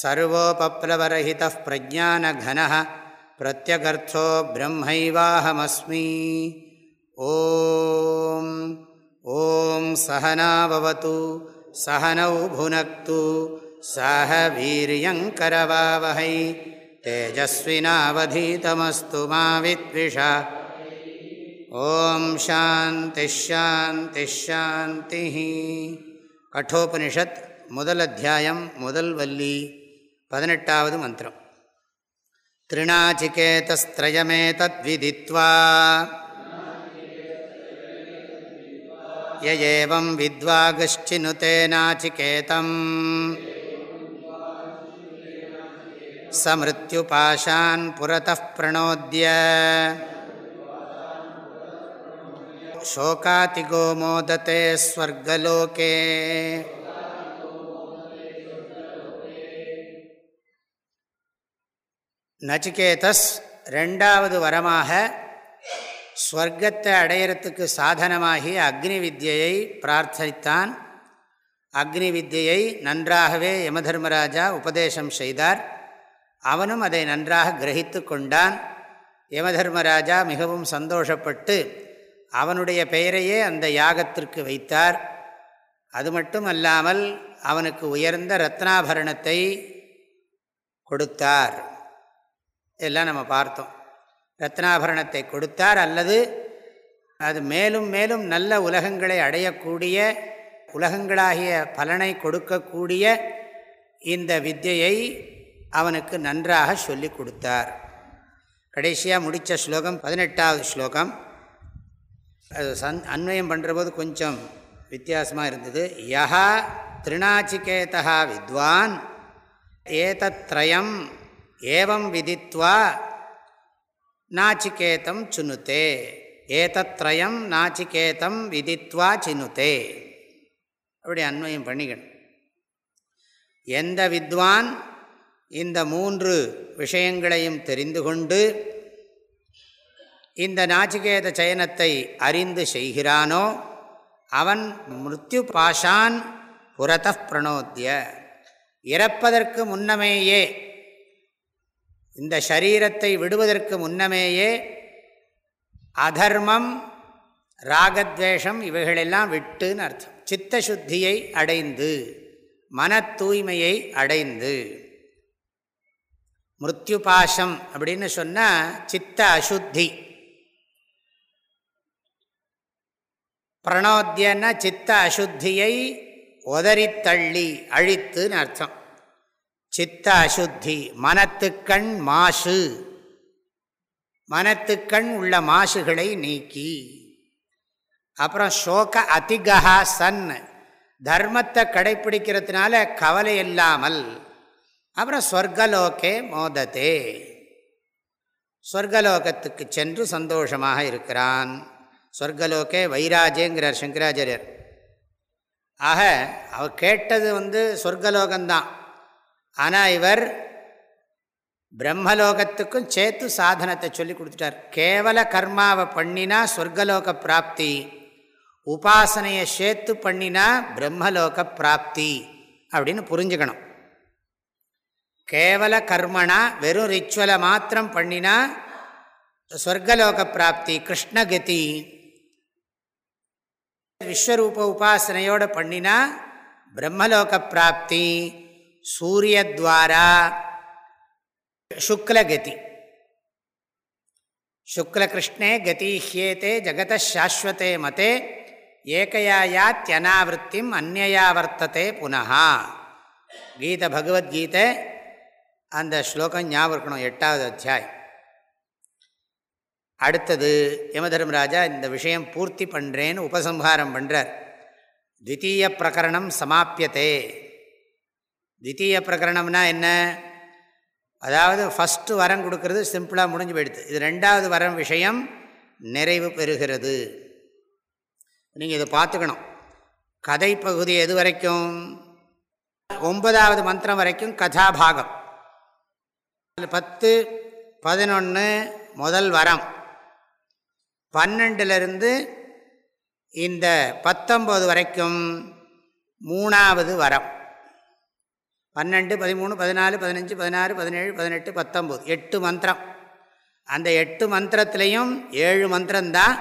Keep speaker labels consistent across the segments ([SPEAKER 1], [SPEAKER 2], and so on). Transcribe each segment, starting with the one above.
[SPEAKER 1] सर्वोपप्लवरहितः प्रज्ञानघनः प्रत्यगर्थो ब्रह्मैवाहमस्मि ॐ ॐ सहनावतु सहनौ भुनक्तु सह वीर्यङ्करवावहै तेजस्विनावधीतमस्तु मा विद्विषा ॐ शान्तिश्शान्तिश्शान्तिः कठोपनिषत् முதல் அத்தியாயம் முதல் வல்லி பதினெட்டாவது மந்திரம் திருநாச்சிகேதஸ்திரயமே தத்விதித்வா யஏவம் வித்வாகஷ்டினுதே நாச்சிகேதம் समृत्युपाशान् पुरतः प्रणोद्य शोकातिगो मोदते स्वर्गलोके நச்சிகேதஸ் ரெண்டாவது வரமாக ஸ்வர்க்கத்தை அடையிறத்துக்கு சாதனமாகி அக்னி வித்யை பிரார்த்தித்தான் அக்னி வித்தியை நன்றாகவே யமதர்மராஜா உபதேசம் செய்தார். அவனும் அதை நன்றாக கிரகித்து கொண்டான். யமதர்மராஜா மிகவும் சந்தோஷப்பட்டு அவனுடைய பெயரையே அந்த யாகத்திற்கு வைத்தார். அது மட்டும் அல்லாமல் அவனுக்கு உயர்ந்த ரத்னாபரணத்தை கொடுத்தார். இதெல்லாம் நம்ம பார்த்தோம். ரத்னாபரணத்தை கொடுத்தார் அல்லது அது மேலும் மேலும் நல்ல உலகங்களை அடையக்கூடிய உலகங்களாகிய பலனை கொடுக்கக்கூடிய இந்த வித்தியை அவனுக்கு நன்றாக சொல்லி கொடுத்தார். கடைசியாக முடித்த ஸ்லோகம் பதினெட்டாவது ஸ்லோகம். அது சந் அன்வயம் பண்ணுறபோது கொஞ்சம் வித்தியாசமாக இருந்தது. யஹா திருநாச்சிகேதா வித்வான் ஏதத்ரயம் ஏவம் விதித்வா நாச்சிகேதம் சுனுத்தே ஏதத்ரயம் நாச்சிகேதம் விதித்வா சினுத்தே அப்படி அன்வயம் பண்ணிக்கணும். எந்த வித்வான் இந்த மூன்று விஷயங்களையும் தெரிந்து கொண்டு இந்த நாச்சிகேத சயனத்தை அறிந்து செய்கிறானோ அவன் மிருத்யு பாஷான் புறத்த பிரணோத்திய இறப்பதற்கு முன்னமேயே இந்த சரீரத்தை விடுவதற்கு முன்னமேயே அதர்மம் ராகத்வேஷம் இவைகளெல்லாம் விட்டுன்னு அர்த்தம். சித்த சுத்தியை அடைந்து மன தூய்மையை அடைந்து. மிருத்யுபாசம் அப்படின்னு சொன்னால் சித்த அசுத்தி. பிரணோத்தியன்னா சித்த அசுத்தியை உதறித்தள்ளி அழித்துன்னு அர்த்தம். சித்த அசுத்தி மனத்துக்கண் மாசு. மனத்துக்கண் உள்ள மாசுகளை நீக்கி. அப்புறம் சோக அதிகா சன் தர்மத்தை கடைப்பிடிக்கிறதுனால கவலை இல்லாமல். அப்புறம் ஸ்வர்கலோகே மோதத்தே ஸ்வர்கலோகத்துக்கு சென்று சந்தோஷமாக இருக்கிறான். ஸ்வர்கலோகே வைராஜேங்கிறார் சங்கராச்சாரியர். ஆக அவர் கேட்டது வந்து சொர்க்கலோகம்தான். ஆனால் இவர் பிரம்மலோகத்துக்கும் சேர்த்து சாதனத்தை சொல்லி கொடுத்துட்டார். கேவல கர்மாவை பண்ணினா சொர்க்கலோக பிராப்தி உபாசனையை சேர்த்து பண்ணினா பிரம்மலோக பிராப்தி அப்படின்னு புரிஞ்சுக்கணும். கேவல கர்மனா வெறும் ரிச்சுவலை மாத்திரம் பண்ணினா ஸ்வர்கலோக பிராப்தி கிருஷ்ணகதி விஸ்வரூப உபாசனையோடு பண்ணினா பிரம்மலோக பிராப்தி சூரியத்வாரா. சுக்லகதி சுக்லகிருஷ்ணே கதீஹியேத்தே ஜகத சாஸ்வதே மதே. ஏகையாயாத்யனாவிருத்திம் அந்நயா வர்த்தத்தை புனகா கீதை பகவத்கீதை அந்த ஸ்லோகம் ஞாபகம் இருக்கணும் எட்டாவது அத்தியாயம். அடுத்தது யமதர்மராஜா இந்த விஷயம் பூர்த்தி பண்ணுறேன்னு உபசம்ஹாரம் பண்ணுறார் த்வித்தீய பிரகரணம் சமாப்பியத்தே தித்தீய பிரகரணம்னா என்ன? அதாவது ஃபஸ்ட்டு வரம் கொடுக்கறது சிம்பிளாக முடிஞ்சு போயிடுது. இது ரெண்டாவது வரம் விஷயம் நிறைவு பெறுகிறது. நீங்கள் இதை பார்த்துக்கணும். கதை பகுதி எது வரைக்கும்? ஒன்பதாவது மந்திரம் வரைக்கும் கதாபாகம் பத்து பதினொன்று முதல் வரம். பன்னெண்டுலேருந்து இந்த பத்தொம்பது வரைக்கும் மூணாவது வரம். பன்னெண்டு பதிமூணு பதினாலு பதினஞ்சு பதினாறு பதினேழு பதினெட்டு பத்தொம்போது. எட்டு மந்திரம். அந்த எட்டு மந்திரத்திலையும் ஏழு மந்திரம்தான்.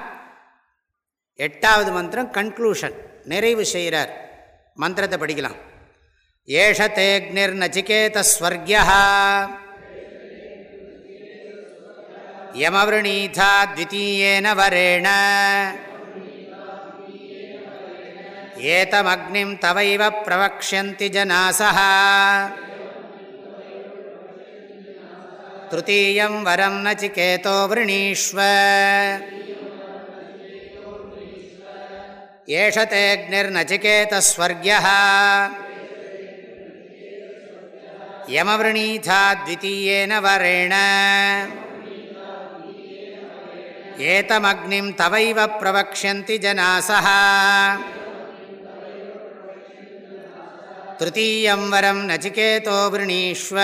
[SPEAKER 1] எட்டாவது மந்திரம் கன்க்ளூஷன் நிறைவு செய்கிறார் மந்திரத்தை படிக்கலாம். ஏஷ தேக்னிர் நச்சிகேதஸ்வர்கியா யமவருணீதா த்விதீயேன வரேண. ஏதமக்னிம் தவைவ பிரவக்ஷந்தி ஜனாசः तृतीयं वरं नचिकेतो वृणीष्व एष तेऽग्निर्नचिकेतस्वर्ग्यः यमवृणीथा द्वितीयेन वरेण एतमग्निं तवैव प्रवक्ष्यन्ति जनासः तृतीयं वरं नचिकेतो वृणीष्व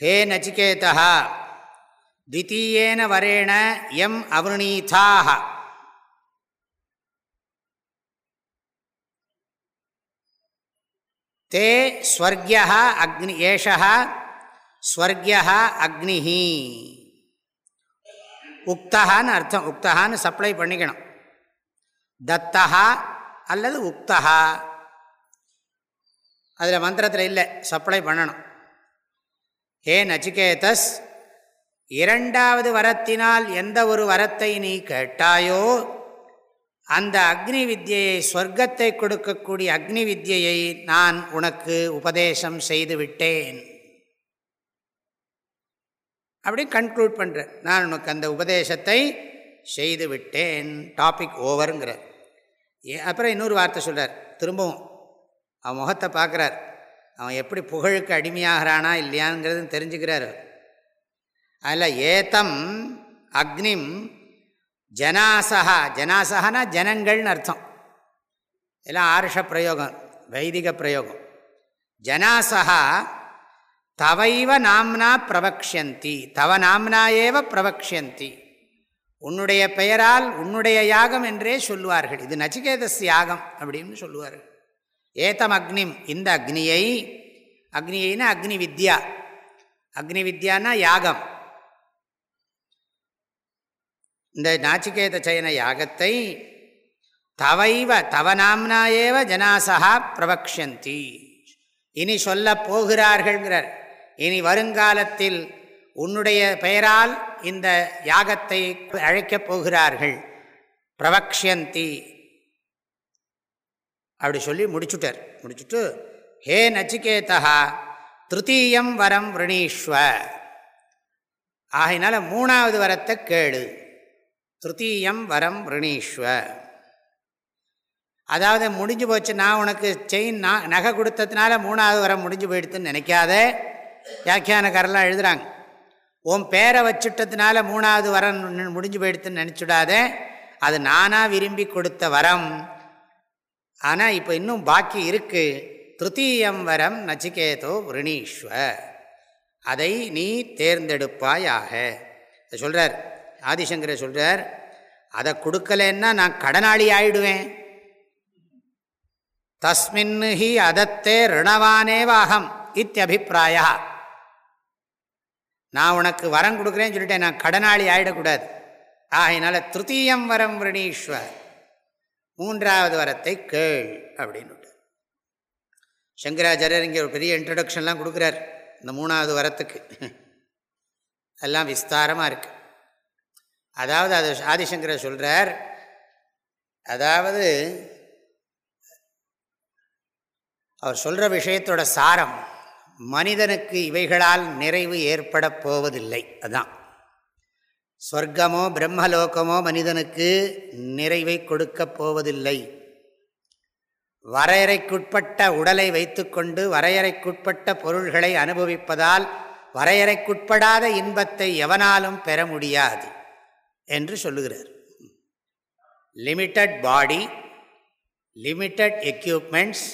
[SPEAKER 1] हे नचिकेतः द्वितीयेन वरेण यम् अवृणीथाः ते स्वर्ग्यः अग्नि एषः स्वर्ग्यः अग्निः உக்தகான்னு அர்த்தம். உக்தகான்னு சப்ளை பண்ணிக்கணும். தத்தகா அல்லது உக்தகா அதில் மந்திரத்தில் இல்லை. சப்ளை பண்ணணும். ஹே நச்சிகேதஸ் இரண்டாவது வரத்தினால் எந்த ஒரு வரத்தை நீ கேட்டாயோ அந்த அக்னி வித்தியை ஸ்வர்க்கத்தை கொடுக்கக்கூடிய அக்னி வித்தியை நான் உனக்கு உபதேசம் செய்துவிட்டேன் அப்படி கன்க்ளூட் பண்ணுறேன் நான் உனக்கு அந்த உபதேசத்தை செய்து விட்டேன். டாபிக் ஓவருங்கிற அப்புறம் இன்னொரு வார்த்தை சொல்கிறார் திரும்பவும் அவன் முகத்தை பார்க்குறார். அவன் எப்படி புகழுக்கு அடிமையாகிறானா இல்லையாங்கிறது தெரிஞ்சுக்கிறார். அதில் ஏத்தம் அக்னிம் ஜனாசகா ஜனாசகனா ஜனங்கள்னு அர்த்தம். எல்லாம் ஆருஷ பிரயோகம் வைதிக பிரயோகம். ஜனாசகா தவைவ நாம்னா பிரவக்ஷந்தி தவ நாம்னா ஏவ பிரவக்ஷந்தி உன்னுடைய பெயரால் உன்னுடைய யாகம் என்றே சொல்லுவார்கள். இது நச்சிகேதஸ் யாகம் அப்படின்னு சொல்லுவார்கள். ஏத்தம் அக்னிம் இந்த அக்னியை அக்னியைனா அக்னி வித்யா அக்னி வித்யானா யாகம். இந்த நாச்சிகேத சயன யாகத்தை தவைவ தவ நாம்னா ஏவ ஜனாசகா பிரவக்ஷந்தி இனி சொல்ல போகிறார்கள்ங்கிறார். இனி வருங்காலத்தில் உன்னுடைய பெயரால் இந்த யாகத்தை அழைக்கப் போகிறார்கள். பிரவக்ஷந்தி அப்படி சொல்லி முடிச்சுட்டார். முடிச்சுட்டு ஹே நச்சிகேதா திருத்தீயம் வரம் விரணீஸ்வ ஆகினால மூணாவது வரத்தை கேளு. திருத்தீயம் வரம் விரணீஸ்வ அதாவது முடிஞ்சு போச்சு நான் உனக்கு செயின் நான் நகை கொடுத்ததுனால மூணாவது வரம் முடிஞ்சு போயிடுத்துன்னு நினைக்காத. வியாக்கியானக்காரெல்லாம் எழுதுகிறாங்க உன் பேரை வச்சுட்டதுனால மூணாவது வரம் முடிஞ்சு போயிடுத்துன்னு நினச்சிடாத அது நானாக விரும்பி கொடுத்த வரம். ஆனால் இப்போ இன்னும் பாக்கி இருக்குது திருத்தீயம் வரம் நச்சிகேதோ விரணீஸ்வ அதை நீ தேர்ந்தெடுப்பாயாக. சொல்கிறார் ஆதிசங்கரை சொல்கிறார் அதை கொடுக்கலன்னா நான் கடனாளி ஆயிடுவேன். தஸ்மின் ஹி அதத்தே ரிணவானேவாகம் இத்தியபிப்பிராயா நான் உனக்கு வரம் கொடுக்குறேன்னு சொல்லிட்டேன். நான் கடனாளி ஆகிடக்கூடாது ஆகையினால திருத்தீயம் வரம் விரணீஸ்வ மூன்றாவது வரத்தை கேள் அப்படின்னு சங்கராச்சாரியர் இங்கே ஒரு பெரிய இன்ட்ரடக்ஷன்லாம் கொடுக்குறார். இந்த மூணாவது வரத்துக்கு. எல்லாம் விஸ்தாரமாக இருக்குது அதாவது அது ஆதிசங்கர சொல்கிறார் அதாவது அவர் சொல்கிற விஷயத்தோட சாரம். மனிதனுக்கு இவைகளால் நிறைவு ஏற்பட போவதில்லை. அதுதான் சொர்க்கமோ பிரம்மலோகமோ மனிதனுக்கு நிறைவை கொடுக்கப் போவதில்லை. வரையறைக்குட்பட்ட உடலை வைத்துக்கொண்டு வரையறைக்குட்பட்ட பொருள்களை அனுபவிப்பதால் வரையறைக்குட்படாத இன்பத்தை எவனாலும் பெற முடியாது என்று சொல்லுகிறார். Limited body limited equipments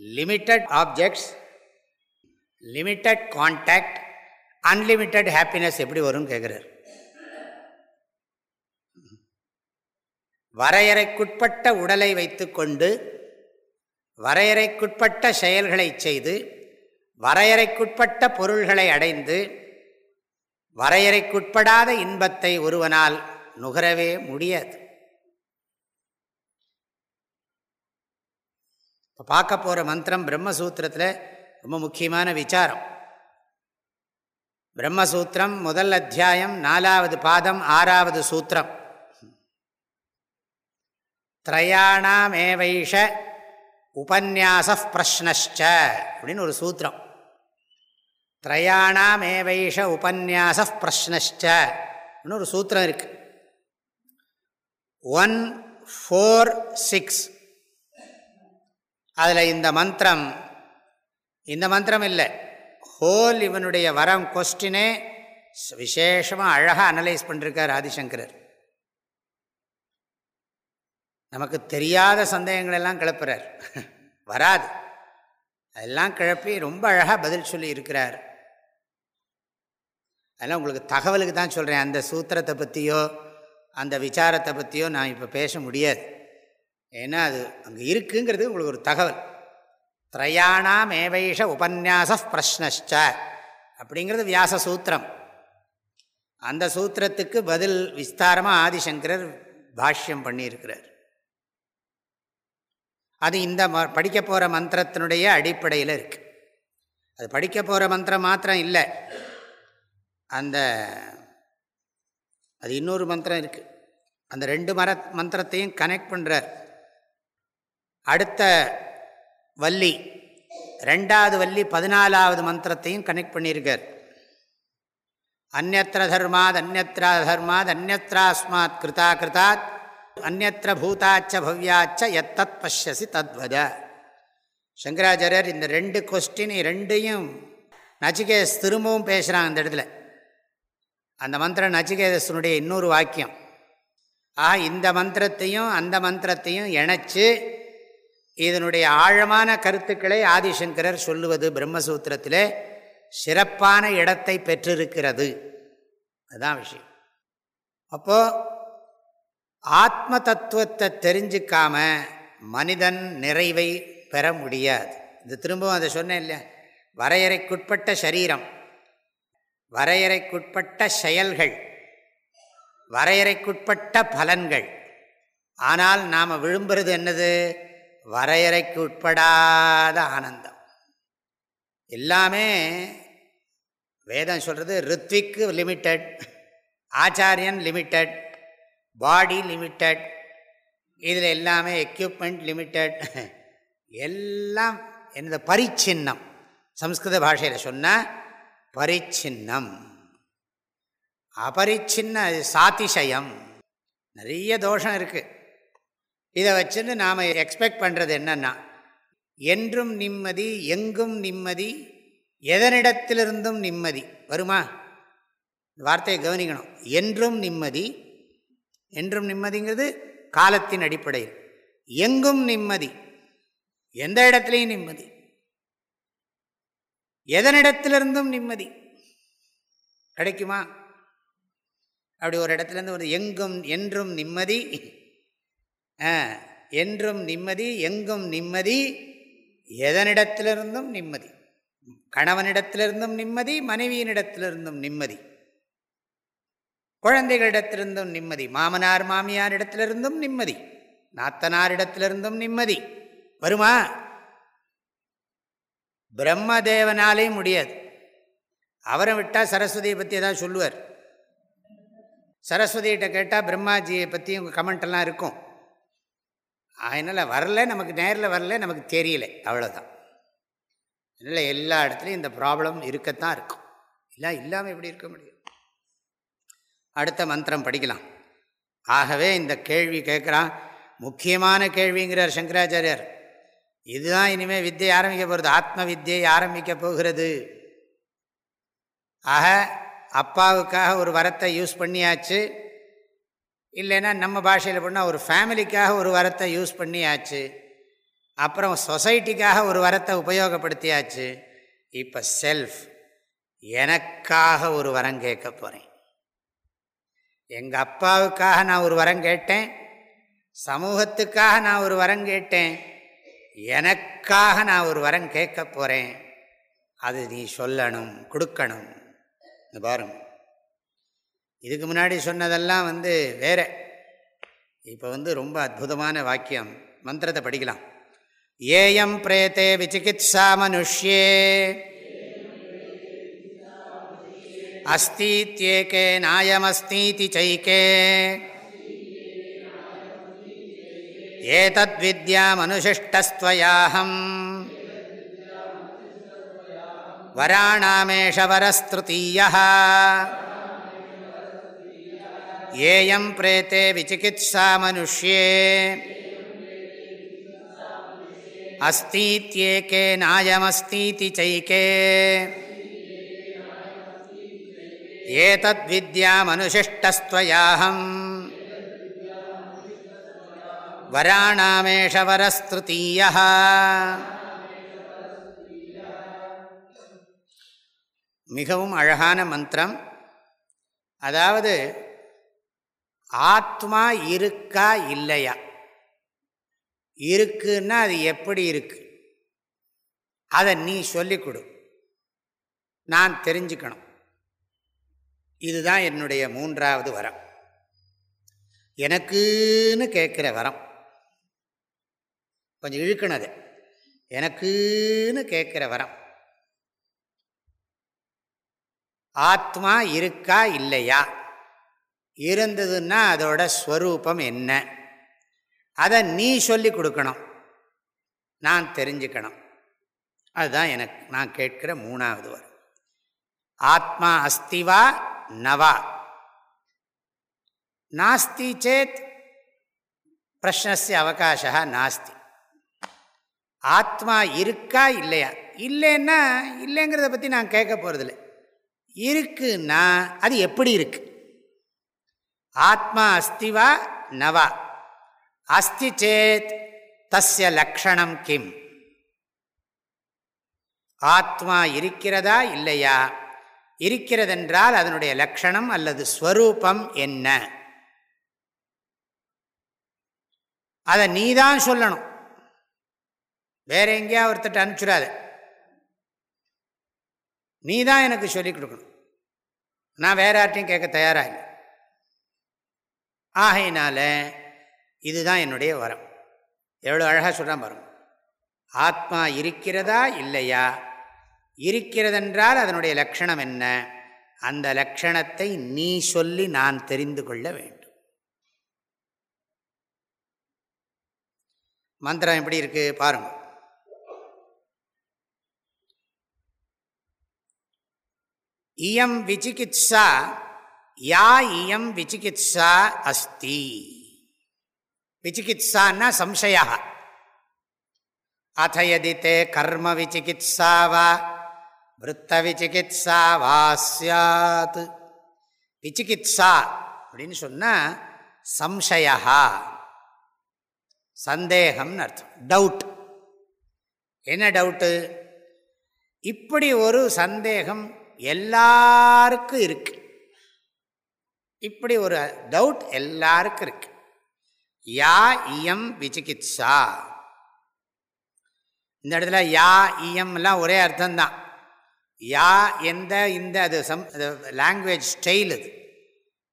[SPEAKER 1] limited objects limited contact unlimited happiness எப்படி வரும்னு கேட்குறார் வரையறைக்குட்பட்ட உடலை வைத்துக்கொண்டு வரையறைக்குட்பட்ட செயல்களை செய்து வரையறைக்குட்பட்ட பொருள்களை அடைந்து வரையறைக்குட்படாத இன்பத்தை ஒருவனால் நுகரவே முடியாது. இப்போ பார்க்க போகிற மந்திரம் பிரம்மசூத்திரத்தில் ரொம்ப முக்கியமான விசாரம். பிரம்மசூத்திரம் முதல் அத்தியாயம் நாலாவது பாதம் ஆறாவது சூத்திரம். திரையாணாமேவைஷ உபன்யாச பிரஷ்னஷ்ட அப்படின்னு ஒரு சூத்திரம். திரையாணாமேவைஷ உபன்யாச பிரஷ்னஷ்ட அப்படின்னு ஒரு சூத்திரம் இருக்கு. ஒன் ஃபோர் சிக்ஸ் அதில் இந்த மந்திரம் இந்த மந்திரம் இல்லை. ஹோல் இவனுடைய வரம் கொஸ்டினே விசேஷமாக அழகாக அனலைஸ் பண்ணிருக்கார் ஆதிசங்கரர். நமக்கு தெரியாத சந்தேகங்களெல்லாம் கிளப்புறார். வராது. அதெல்லாம் கிளப்பி ரொம்ப அழகாக பதில் சொல்லி இருக்கிறார். அதெல்லாம் உங்களுக்கு தகவலுக்கு தான் சொல்கிறேன் அந்த சூத்திரத்தை பற்றியோ அந்த விசாரத்தை பற்றியோ நான் இப்போ பேச முடியாது. ஏன்னா அது அங்கே இருக்குங்கிறது உங்களுக்கு ஒரு தகவல். திரையாணாம் ஏவைஷ உபன்யாச பிரஷ்னஷ்ட அப்படிங்கிறது வியாச சூத்திரம். அந்த சூத்திரத்துக்கு பதில் விஸ்தாரமாக ஆதிசங்கரர் பாஷ்யம் பண்ணியிருக்கிறார். அது இந்த படிக்க போகிற மந்திரத்தினுடைய அடிப்படையில் இருக்குது அது படிக்க போகிற மந்திரம் மாத்திரம் இல்லை. அந்த அது இன்னொரு மந்திரம் இருக்குது அந்த ரெண்டு மர மந்திரத்தையும் கனெக்ட் பண்ணுறார் அடுத்த வள்ளி. ரெண்டாவது வள்ளி பதினாலாவது மந்திரத்தையும் கனெக்ட் பண்ணியிருக்கார். அந்நத்திர தர்மாத் அந்நத்ரா தர்மாத் அந்நத்ராஸ்மாத் கிருதா கிருதாத் அந்நத்திர பூதாச்ச பவ்யாச்ச எத்தத் பஷ்யசி தத்வத. சங்கராச்சாரியர் இந்த ரெண்டு கொஸ்டின் ரெண்டையும் நச்சிகேஸ் திரும்பவும் பேசுகிறான் அந்த இடத்துல. அந்த மந்திரம் நச்சிகேதனுடைய இன்னொரு வாக்கியம். ஆ இந்த மந்திரத்தையும் அந்த மந்திரத்தையும் இணைச்சு இதனுடைய ஆழமான கருத்துக்களை ஆதிசங்கரர் சொல்லுவது பிரம்மசூத்திரத்திலே சிறப்பான இடத்தை பெற்றிருக்கிறது. அதுதான் விஷயம். அப்போது ஆத்ம தத்துவத்தை தெரிஞ்சிக்காம மனிதன் நிறைவை பெற முடியாது. இது திரும்பவும் அதை சொன்னேன் இல்லையா? வரையறைக்குட்பட்ட சரீரம் வரையறைக்குட்பட்ட செயல்கள் வரையறைக்குட்பட்ட பலன்கள். ஆனால் நாம் விரும்புகிறது என்னது? வரையறைக்கு உட்படாத ஆனந்தம். எல்லாமே வேதம் சொல்கிறது ரித்விக்கு லிமிட்டட் ஆச்சாரியன் லிமிட்டட் பாடி லிமிட்டட் இதில் எல்லாமே எக்யூப்மெண்ட் லிமிட்டட் எல்லாம் எனது பரிச்சின்னம். சம்ஸ்கிருத பாஷையில் சொன்னால் பரிச்சின்னம். அபரிச்சின்ன சாதிசயம் நிறைய தோஷம் இருக்குது இதை வச்சுன்னு நாம் எக்ஸ்பெக்ட் பண்ணுறது என்னென்னா என்றும் நிம்மதி எங்கும் நிம்மதி எதனிடத்திலிருந்தும் நிம்மதி. வருமா? வார்த்தையை கவனிக்கணும். என்றும் நிம்மதி என்றும் நிம்மதிங்கிறது காலத்தின் அடிப்படையில். எங்கும் நிம்மதி எந்த இடத்துலையும் நிம்மதி. எதனிடத்திலிருந்தும் நிம்மதி. கிடைக்குமா? அப்படி ஒரு இடத்துலேருந்து ஒரு எங்கும் என்றும் நிம்மதி. என்றும் நிம்மதி எங்கும் நிம்மதி எதனிடத்திலிருந்தும் நிம்மதி. கணவனிடத்திலிருந்தும் நிம்மதி மனைவியினிடத்திலிருந்தும் நிம்மதி. குழந்தைகளிடத்திலிருந்தும் நிம்மதி மாமனார் மாமியார் இடத்திலிருந்தும் நிம்மதி நாத்தனாரிடத்திலிருந்தும் நிம்மதி. வருமா? பிரம்மதேவனாலே முடியாது. அவரை விட்டால் சரஸ்வதியை பற்றி ஏதாவது சொல்லுவார். சரஸ்வதிகிட்ட கேட்டால் பிரம்மாஜியை பற்றி உங்கள் கமெண்ட்டெல்லாம் இருக்கும். அதனால் வரல நமக்கு நேரில் வரல நமக்கு தெரியல. அவ்வளோதான் இல்லை எல்லா இடத்துலையும் இந்த ப்ராப்ளம் இருக்கத்தான் இருக்கும். இல்லை இல்லாமல் எப்படி இருக்க முடியும்? அடுத்த மந்திரம் படிக்கலாம். ஆகவே இந்த கேள்வி கேட்குறான். முக்கியமான கேள்விங்கிறார் சங்கராச்சாரியர். இதுதான் இனிமேல் வித்தியை ஆரம்பிக்க போகிறது ஆத்ம வித்தியை ஆரம்பிக்க போகிறது. ஆக அப்பாவுக்காக ஒரு வரத்தை யூஸ் பண்ணியாச்சு. இல்லைன்னா நம்ம பாஷையில் பண்ணால் ஒரு ஃபேமிலிக்காக ஒரு வரத்தை யூஸ் பண்ணியாச்சு. அப்புறம் சொசைட்டிக்காக ஒரு வரத்தை உபயோகப்படுத்தியாச்சு. இப்போ செல்ஃப். எனக்காக ஒரு வரம் கேட்க போகிறேன் எங்கள் அப்பாவுக்காக நான் ஒரு வரம் கேட்டேன். சமூகத்துக்காக நான் ஒரு வரம் கேட்டேன். எனக்காக நான் ஒரு வரம் கேட்க போகிறேன் அது நீ சொல்லணும் கொடுக்கணும். பாருங்கள் இதுக்கு முன்னாடி சொன்னதெல்லாம் வந்து வேறு. இப்போ வந்து ரொம்ப அற்புதமான வாக்கியம். மந்திரத்தை படிக்கலாம். ஏயம் பிரேத்தே விசிகித்சா மனுஷ்யே. அஸ்தீத்யேகே நாயமஸ்தீதி சைக்கே ஏதத்வித்யாமனுஷிஷ்டஸ்துவயாஹம் வராணாமேஷ வரஸ்திருத்தீயா ஏயம் பிரேத்தே விசிகித்ஸா மனுஷ்யே அஸ்தீத்யேகே நாயமஸ்தீதி சைகே. ஏதத்வித்யாமனுஷிஷ்டஸ்துவயாஹம் வராணாமேஷ வரஸ்திருத்தீய மிகவும் அழகான மந்திரம். அதாவது ஆத்மா இருக்கா இல்லையா? இருக்குன்னா அது எப்படி இருக்கு? அதை நீ சொல்லிக் கொடு. நான் தெரிஞ்சுக்கணும். இதுதான் என்னுடைய மூன்றாவது வரம். எனக்குன்னு கேட்குற வரம். கொஞ்சம் இழுக்கணது எனக்குன்னு கேட்குற வரம். ஆத்மா இருக்கா இல்லையா? இருந்ததுன்னா அதோட ஸ்வரூபம் என்ன? அதை நீ சொல்லி கொடுக்கணும். நான் தெரிஞ்சுக்கணும். அதுதான் எனக்கு நான் கேட்கிற மூணாவது வரும். ஆத்மா அஸ்திவா நவா நாஸ்தி சேத் பிரஷ்னஸ்ய அவகாசா நாஸ்தி. ஆத்மா இருக்கா இல்லையா? இல்லைன்னா இல்லைங்கிறத பற்றி நான் கேட்க போகிறதில்ல இருக்குன்னா அது எப்படி இருக்கு? ஆத்மா அஸ்திவா நவா. அஸ்தி சேத் தஸ்ய லக்ஷணம் கிம். ஆத்மா இருக்கிறதா இல்லையா? இருக்கிறதென்றால் அதனுடைய லக்ஷணம் அல்லது ஸ்வரூபம் என்ன? அதை நீ தான் சொல்லணும். வேற எங்கேயா ஒருத்தட்ட அனுப்பிச்சுடாத. நீ தான் எனக்கு சொல்லிக் கொடுக்கணும். நான் வேற யார்ட்டையும் கேட்க தயாராக இல்லை. ஆகையினால இதுதான் என்னுடைய வரம். எவ்வளோ அழகாக சொல்கிறான் வரும் ஆத்மா இருக்கிறதா இல்லையா? இருக்கிறதென்றால் அதனுடைய லக்ஷணம் என்ன? அந்த லட்சணத்தை நீ சொல்லி நான் தெரிந்து கொள்ள வேண்டும். மந்திரம் எப்படி இருக்கு பாருங்க. இயம் விசிகித்சா யா இயம் விசிகித்சா அஸ்தி. விசிகித்சான்னா சம்சயா அத்த தே கர்ம விசிகித்சா வா விற்த்த விசிகித்சா வாசியாத் விசிகித்சா அப்படின்னு சொன்னால் சம்சயா சந்தேகம்னு அர்த்தம். டவுட். என்ன டவுட்டு? இப்படி ஒரு சந்தேகம் எல்லாருக்கும் இருக்கு. இப்படி ஒரு டவுட் எல்லாருக்கும் இருக்கு. யா இயம் விசிகித்சா. இந்த இடத்துல யா இயம்லாம் ஒரே அர்த்தம்தான். யா எந்த இந்த அது சம் லாங்குவேஜ் ஸ்டைல் அது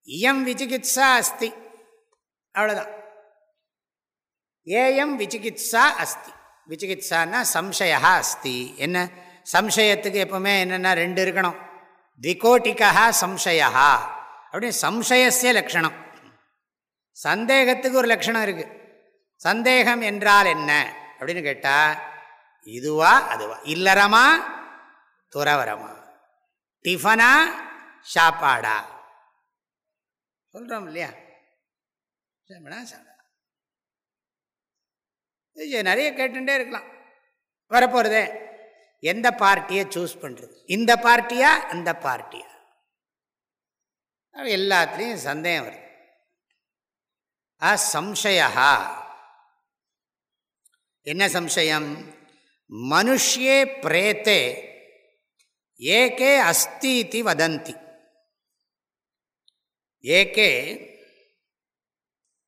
[SPEAKER 1] இயம் விசிகித்சா அஸ்தி. அவ்வளோதான் ஏயம் விசிகித்சா அஸ்தி. விசிகித்சான்னா சம்சயா அஸ்தி. என்ன? சம்சயத்துக்கு எப்பவுமே என்னென்னா ரெண்டு இருக்கணும். திகோட்டிகா சம்சயா அப்படின்னு சம்சயசிய லக்ஷணம். சந்தேகத்துக்கு ஒரு லக்ஷணம் இருக்குது சந்தேகம் என்றால் என்ன? அப்படின்னு கேட்டால் இதுவா அதுவா? இல்லறமா துறவரமா டிஃபனா சாப்பாடா? சொல்கிறோம் இல்லையா? நிறைய கேட்டுட்டே இருக்கலாம். வரப்போகிறதே எந்த பார்ட்டியை சூஸ் பண்ணுறது இந்த பார்ட்டியா அந்த பார்ட்டியா? எல்லாத்துலேயும் சந்தேகம் வருது. அசம்சயா என்ன சம்சயம்? மனுஷே பிரேத்தே ஏகே அஸ்தி இது வதந்தி. ஏகே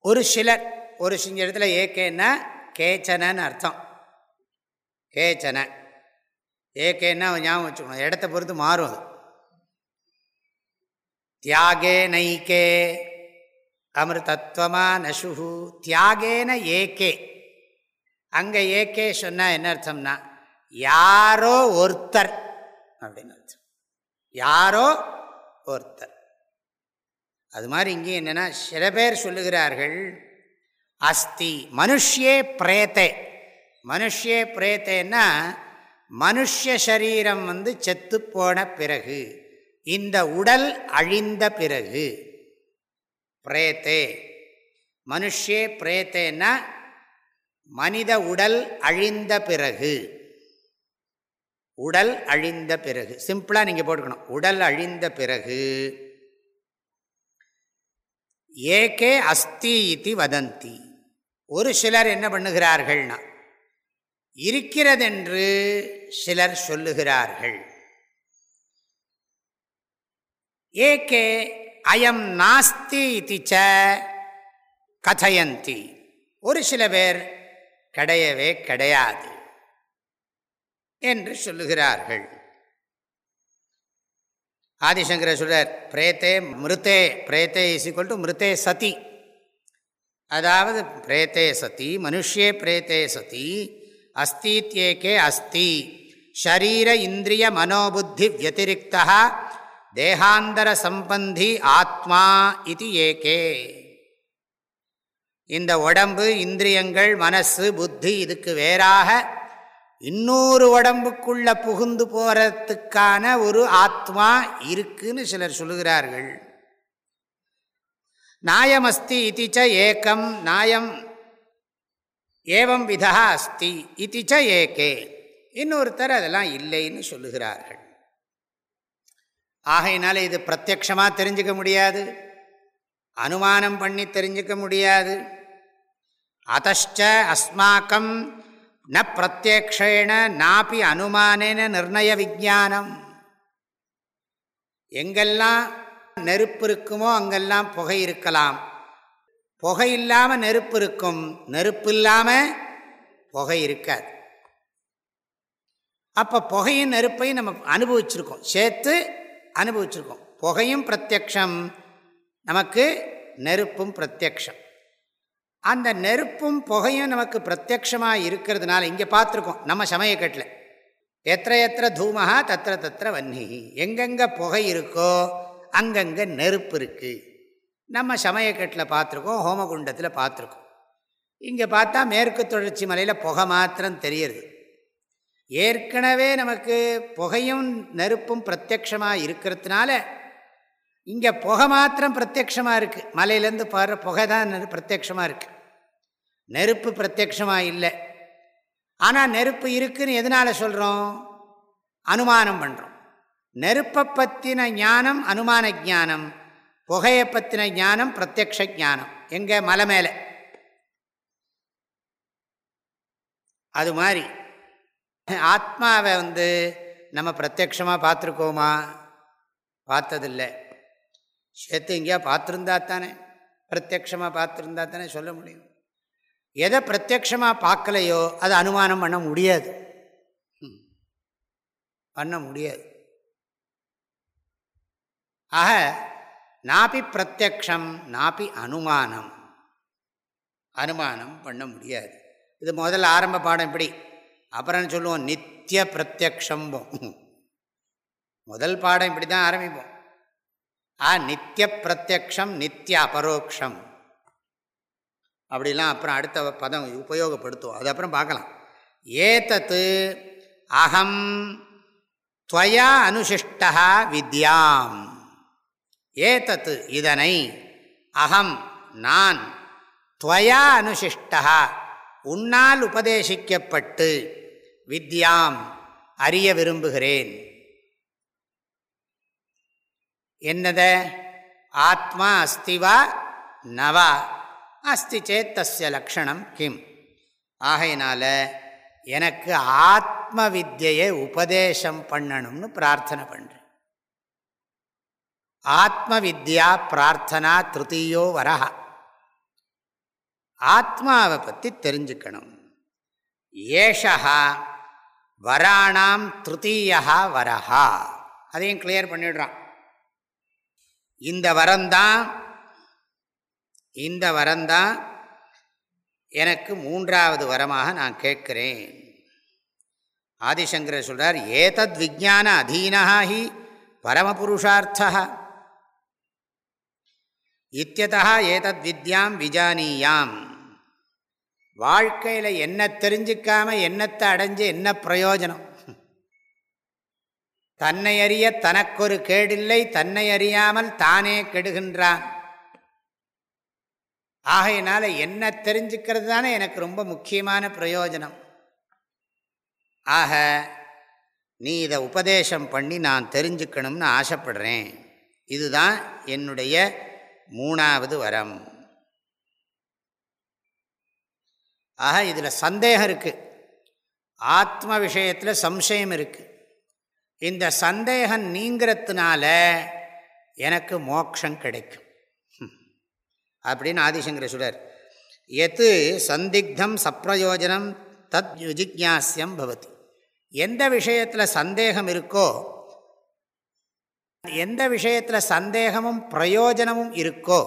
[SPEAKER 1] ஒரு சிலர் ஒரு சிஞ்ச இடத்துல ஏகேன்னா கேச்சனன்னு அர்த்தம். கேச்சன. ஏகேன்னா ஞாபகம் வச்சுக்கணும் இடத்த பொறுத்து மாறும் அது. தியாகே நைக்கே அமிர்தத்வமா நசுகு தியாகேன ஏகே. அங்கே ஏகே சொன்னால் என்ன அர்த்தம்னா யாரோ ஒருத்தர். அப்படின்னு அர்த்தம். யாரோ ஒருத்தர். அது மாதிரி இங்கே என்னென்னா சில பேர் சொல்லுகிறார்கள் அஸ்தி மனுஷே பிரேத்தை மனுஷே பிரேத்தேன்னா மனுஷரீரம் வந்து செத்து போன பிறகு. இந்த உடல் அழிந்த பிறகு பிரேத்தே மனுஷே பிரேத்தேன்னா மனித உடல் அழிந்த பிறகு உடல் அழிந்த பிறகு சிம்பிளாக நீங்கள் போட்டுக்கணும். உடல் அழிந்த பிறகு ஏகே அஸ்தி இது வதந்தி. ஒரு சிலர் என்ன பண்ணுகிறார்கள்னா இருக்கிறதென்று சிலர் சொல்லுகிறார்கள். ஏகே அயம் நாஸ்தி இது ச கதையந்தி. ஒரு சில பேர் கிடையவே கிடையாது என்று சொல்லுகிறார்கள். ஆதிசங்கர சொல்றார் பிரேத்தே மிருத்தே பிரேத்தே இசிக்கொல் டு மிருத்தே சதி. அதாவது பிரேத்தே சதி மனுஷே பிரேத்தே சதி அஸ்தீத்யேகே அஸ்தி. ஷரீர இந்திரிய மனோபுத்தி வத்திரிகா தேகாந்தர சம்பந்தி ஆத்மா இது ஏகே. இந்த உடம்பு இந்திரியங்கள் மனசு புத்தி இதுக்கு வேறாக இன்னொரு உடம்புக்குள்ள புகுந்து போறதுக்கான ஒரு ஆத்மா இருக்குன்னு சிலர் சொல்லுகிறார்கள். நாயமஸ்தி இதிச்ச ஏக்கம் நாயம் ஏவம் விதா அஸ்தி இதிச்ச ஏகே. இன்னொருத்தர் அதெல்லாம் இல்லைன்னு சொல்லுகிறார்கள். ஆகையினால இது பிரத்யக்ஷமாக தெரிஞ்சுக்க முடியாது. அனுமானம் பண்ணி தெரிஞ்சுக்க முடியாது. அத்த அஸ்மாக்கம் ந பிரத்யக்ஷேண நாப்பி அனுமானேன நிர்ணய விஜானம் எங்கெல்லாம் நெருப்பு இருக்குமோ அங்கெல்லாம் புகை இருக்கலாம். புகை இல்லாமல் நெருப்பு இருக்கும். நெருப்பு இல்லாமல் புகை இருக்காது. அப்போ புகையும் நெருப்பையும் நம்ம அனுபவிச்சிருக்கோம். சேர்த்து அனுபவிச்சிருக்கோம். புகையும் பிரத்யக்ஷம் நமக்கு நெருப்பும் பிரத்யக்ஷம். அந்த நெருப்பும் புகையும் நமக்கு பிரத்யக்ஷமாக இருக்கிறதுனால இங்கே பார்த்துருக்கோம் நம்ம சமயக்கட்டில். எத்த எத்த தூமஹா தத்திர தத்திர வன்னி. எங்கெங்கே புகை இருக்கோ அங்கங்கே நெருப்பு இருக்குது நம்ம சமயக்கட்டில் பார்த்துருக்கோம் ஹோமகுண்டத்தில் பார்த்துருக்கோம். இங்கே பார்த்தா மேற்கு தொடர்ச்சி மலையில் புகை மாத்திரம் தெரியுது. ஏற்கனவே நமக்கு புகையும் நெருப்பும் பிரத்யக்ஷமாக இருக்கிறதுனால இங்கே புகை மாத்திரம் பிரத்யக்ஷமாக இருக்குது மலையிலேருந்து பாடுற புகை தான் பிரத்யக்ஷமாக இருக்குது நெருப்பு பிரத்யக்ஷமாக இல்லை. ஆனால் நெருப்பு இருக்குதுன்னு எதனால் சொல்கிறோம் அனுமானம் பண்ணுறோம் நெருப்பை பற்றின ஞானம் அனுமான ஜானம் புகையை பற்றின ஞானம் பிரத்யக்ஷ ஜானம் எங்கே மலை மேலே. அது மாதிரி. ஆத்மாவை வந்து நம்ம பிரத்யக்ஷமாக பார்த்துருக்கோமா? பார்த்ததில்லை. சேர்த்து எங்கேயா பார்த்துருந்தா தானே? பிரத்யக்ஷமாக பார்த்துருந்தா தானே சொல்ல முடியும். எதை பிரத்யக்ஷமாக பார்க்கலையோ அதை அனுமானம் பண்ண முடியாது. பண்ண முடியாது. ஆக நாப்பி பிரத்யக்ஷம் நாப்பி அனுமானம். அனுமானம் பண்ண முடியாது. இது முதல்ல ஆரம்ப பாடம் இப்படி. அப்புறம் சொல்லுவோம்? நித்திய பிரத்யக்ஷம்போம். முதல் பாடம் இப்படி தான் ஆரம்பிப்போம். ஆ நித்திய பிரத்யக்ஷம் நித்திய அபரோக்ஷம். அப்படிலாம் அப்புறம் அடுத்த பதம் உபயோகப்படுத்துவோம். அது அப்புறம் பார்க்கலாம். ஏதத்து அகம் துவயா அனுசிஷ்டா வித்யாம். ஏதத்து இதனை அகம் நான் துவயா அனுசிஷ்டா உன்னால் உபதேசிக்கப்பட்டு வித்யாம் அறிய விரும்புகிறேன். என்னத? ஆத்மா அஸ்திவா நவா. அஸ்தி சேத் தஸ்ய லக்ஷணம் கிம். ஆகையினால எனக்கு ஆத்ம வித்தியை உபதேசம் பண்ணணும்னு பிரார்த்தனை பண்ணுறேன் ஆத்ம வித்யா பிரார்த்தனா திருத்தீயோ வரஹா. ஆத்மாவை பற்றி தெரிஞ்சுக்கணும். ஏஷா வராணாம் திருத்தீயா வரஹா. அதையும் கிளியர் பண்ணிடுறான். இந்த வரந்தான் இந்த வரந்தான் எனக்கு மூன்றாவது வரமாக நான் கேட்கிறேன். ஆதிசங்கர் சொல்கிறார் ஏதத் விஜான அதீனா ஹி பரமபுருஷார்த்தா இத்தியதா ஏதத் வித்யாம் விஜானியாம். வாழ்க்கையில் என்ன தெரிஞ்சிக்காமல் என்னத்தை அடைஞ்சு என்ன பிரயோஜனம்? தன்னை அறிய தனக்கொரு கேடில்லை தன்னை அறியாமல் தானே கெடுகின்றான். ஆகையினால என்ன தெரிஞ்சுக்கிறது தானே எனக்கு ரொம்ப முக்கியமான பிரயோஜனம். ஆக நீ இதை உபதேசம் பண்ணி நான் தெரிஞ்சுக்கணும்னு ஆசைப்படுறேன். இதுதான் என்னுடைய மூணாவது வரம். ஆக இதில் சந்தேகம் இருக்குது ஆத்ம விஷயத்தில் சம்சயம் இருக்குது இந்த சந்தேகம் நீங்கிறதுனால எனக்கு மோக்ஷம் கிடைக்கும். அப்படின்னு ஆதிசங்கர சுடர் எது சந்திக்தம் சப்பிரயோஜனம் தத் விஜிக்யாசியம் பவதி. எந்த விஷயத்தில் சந்தேகம் இருக்கோ எந்த விஷயத்தில் சந்தேகமும் பிரயோஜனமும் இருக்கோ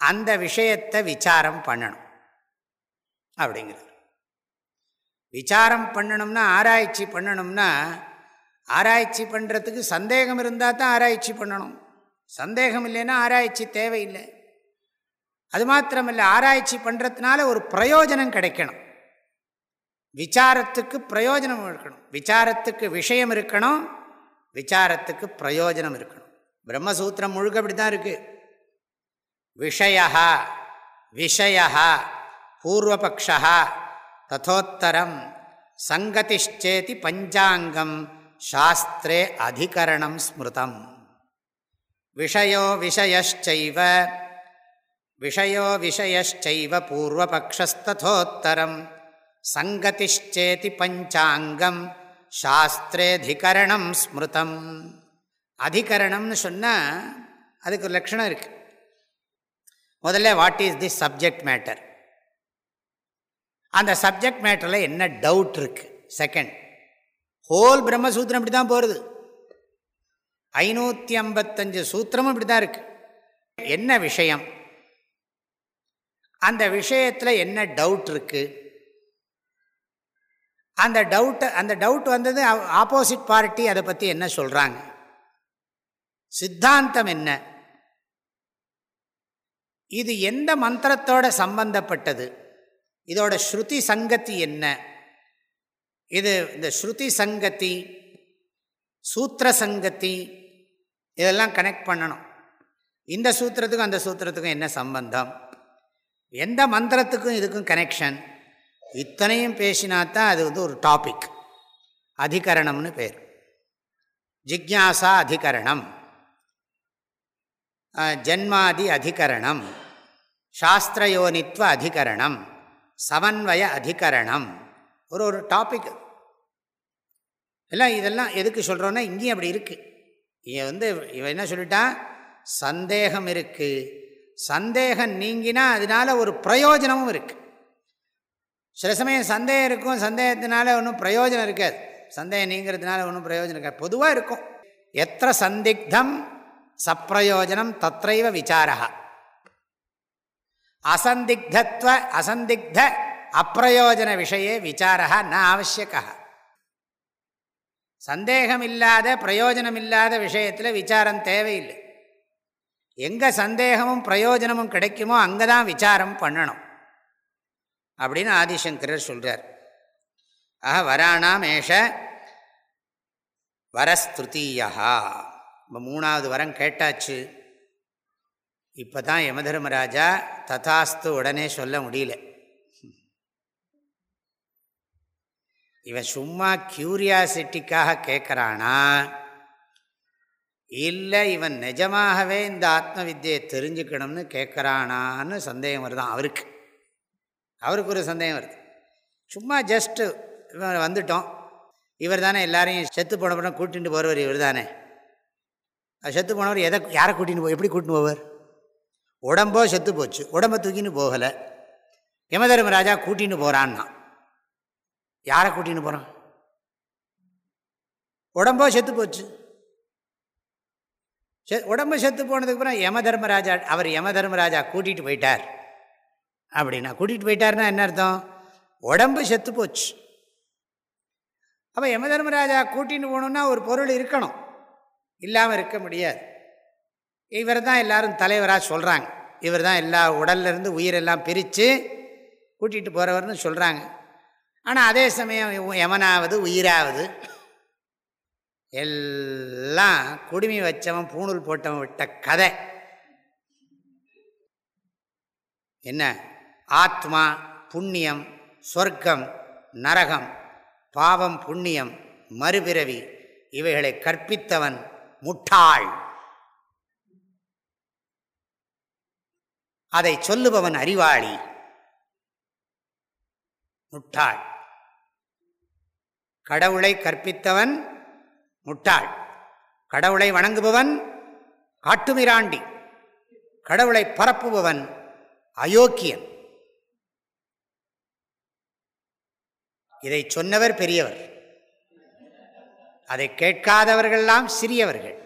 [SPEAKER 1] அந்த விஷயத்தை விசாரம் பண்ணணும். அப்படிங்கிறார். விசாரம் பண்ணணும்னா ஆராய்ச்சி பண்ணணும்னா ஆராய்ச்சி பண்ணுறதுக்கு சந்தேகம் இருந்தால் தான் ஆராய்ச்சி பண்ணணும். சந்தேகம் இல்லைன்னா ஆராய்ச்சி தேவையில்லை. அது மாத்திரமில்லை ஆராய்ச்சி பண்ணுறதுனால ஒரு பிரயோஜனம் கிடைக்கணும். விசாரத்துக்கு பிரயோஜனம் இருக்கணும். விசாரத்துக்கு விஷயம் இருக்கணும். விசாரத்துக்கு பிரயோஜனம் இருக்கணும். பிரம்மசூத்திரம் முழுக்க அப்படி தான் இருக்குது விஷயா விஷயா பூர்வபக்ஷா ததோத்தரம் சங்கதிச்சேதி பஞ்சாங்கம் சாஸ்திரே அதிகரணம் ஸ்மிருதம் விஷயோ விஷயச்சைவ விஷயோ விஷயச்சைவ பூர்வபக்ஷஸ்தோத்தரம் சங்கதிச்சேதி பஞ்சாங்கம் சாஸ்திரேதிகரணம் ஸ்மிருதம் அதிகரணம்னு சொன்னால் அதுக்கு ஒரு லட்சணம் இருக்குது முதல்ல what is the subject matter அந்த சப்ஜெக்ட் மேட்டரில் என்ன டவுட் இருக்குது செகண்ட் ஹோல் பிரம்மசூத்திரம் இப்படி தான் போகிறது ஐநூற்றி ஐம்பத்தஞ்சு சூத்திரமும் இப்படி தான் இருக்குது என்ன விஷயம்? அந்த விஷயத்தில் என்ன டவுட் இருக்குது அந்த டவுட்டை அந்த டவுட் வந்தது ஆப்போசிட் பார்ட்டி அதை பற்றி என்ன சொல்கிறாங்க சித்தாந்தம் என்ன? இது எந்த மந்திரத்தோட சம்பந்தப்பட்டது? இதோட ஸ்ருதி சங்கத்தி என்ன? இது இந்த ஸ்ருதி சங்கத்தி சூத்திர சங்கத்தி இதெல்லாம் கனெக்ட் பண்ணணும். இந்த சூத்திரத்துக்கும் அந்த சூத்திரத்துக்கும் என்ன சம்பந்தம்? எந்த மந்திரத்துக்கும் இதுக்கும் கனெக்ஷன் இத்தனையும் பேசினாத்தான் அது வந்து ஒரு டாபிக் அதிகரணம்னு பேர். ஜிக்யாசா அதிகரணம். ஜன்மாதி அதிகரணம். சாஸ்திரயோனித்வ அதிகரணம். சமன்வய அதிகரணம். ஒரு ஒரு டாபிக் எல்லாம் இதெல்லாம் எதுக்கு சொல்கிறோன்னா இங்கேயும் அப்படி இருக்குது இவன் வந்து இவன் என்ன சொல்லிட்டான்? சந்தேகம் இருக்குது சந்தேகம் நீங்கினா அதனால ஒரு பிரயோஜனமும் இருக்குது சில சமயம் சந்தேகம் இருக்கும் சந்தேகத்தினால ஒன்றும் பிரயோஜனம் இருக்காது. சந்தேகம் நீங்கிறதுனால ஒன்றும் பிரயோஜனம் இருக்காது. பொதுவாக இருக்கும். எத்த சந்திக்தம் சப்பிரயோஜனம் தத்தைவ விசாரகா அசந்திக்தத்வ அசந்திக்த அப்பிரயோஜன விஷய விசாரா ந ஆவசியக்கா சந்தேகம் இல்லாத பிரயோஜனம் இல்லாத விஷயத்தில் விசாரம் தேவையில்லை. எங்கே சந்தேகமும் பிரயோஜனமும் கிடைக்குமோ அங்கே தான் விசாரம் பண்ணணும். அப்படின்னு ஆதிசங்கரர் சொல்கிறார் ஆஹ வராணாம் ஏஷ வரஸ்திருத்தீயா இப்போ மூணாவது வரம் கேட்டாச்சு. இப்போ தான் யமதர்மராஜா ததாஸ்து உடனே சொல்ல முடியல. இவன் சும்மா கியூரியாசிட்டிக்காக கேட்குறானா இல்லை இவன் நிஜமாகவே இந்த ஆத்ம வித்தியை தெரிஞ்சுக்கணும்னு கேட்குறானான்னு சந்தேகம் வருதான் அவருக்கு. அவருக்கு ஒரு சந்தேகம் வருது. சும்மா ஜஸ்ட்டு இவன் வந்துட்டோம். இவர் தானே எல்லாரையும் செத்து போன படம் கூட்டிகிட்டு போகிறவர் இவர் தானே செத்து போனவர் எதை யாரை கூட்டின்னு போ எப்படி கூட்டின்னு போவார்? உடம்போ செத்து போச்சு. உடம்பை தூக்கின்னு போகலை. யமதர்மராஜா கூட்டின்னு போகிறான்னா யாரை கூட்டின்னு போகிறான் உடம்போ செத்து போச்சு. செ உடம்பு செத்து போனதுக்கப்புறம் யம தர்மராஜா அவர் யம தர்மராஜா கூட்டிகிட்டு போயிட்டார். அப்படின்னா கூட்டிகிட்டு போயிட்டார்னா என்ன அர்த்தம்? உடம்பு செத்து போச்சு. அப்போ யம தர்மராஜா கூட்டின்னு போகணுன்னா ஒரு பொருள் இருக்கணும். இல்லாமல் இருக்க முடியாது. இவர் தான் எல்லாரும் தலைவராக சொல்கிறாங்க இவர் தான் எல்லா உடல்லேருந்து உயிரெல்லாம் பிரித்து கூட்டிகிட்டு போகிறவர்னு சொல்கிறாங்க ஆனால் அதே சமயம் யமனாவது உயிராவது எல்லாம் குடுமி வச்சவன் பூணூல் போட்டவன் விட்ட கதை. என்ன? ஆத்மா புண்ணியம் சொர்க்கம் நரகம் பாவம் புண்ணியம் மறுபிறவி இவைகளை கற்பித்தவன் முட்டாள். அதை சொல்லுபவன் அறிவாளி. முட்டாள். கடவுளை கற்பித்தவன் முட்டாள். கடவுளை வணங்குபவன் காட்டுமிராண்டி. கடவுளை பரப்புபவன் அயோக்கியன். இதை சொன்னவர் பெரியவர். அதை கேட்காதவர்கள்லாம் சிறியவர்கள்.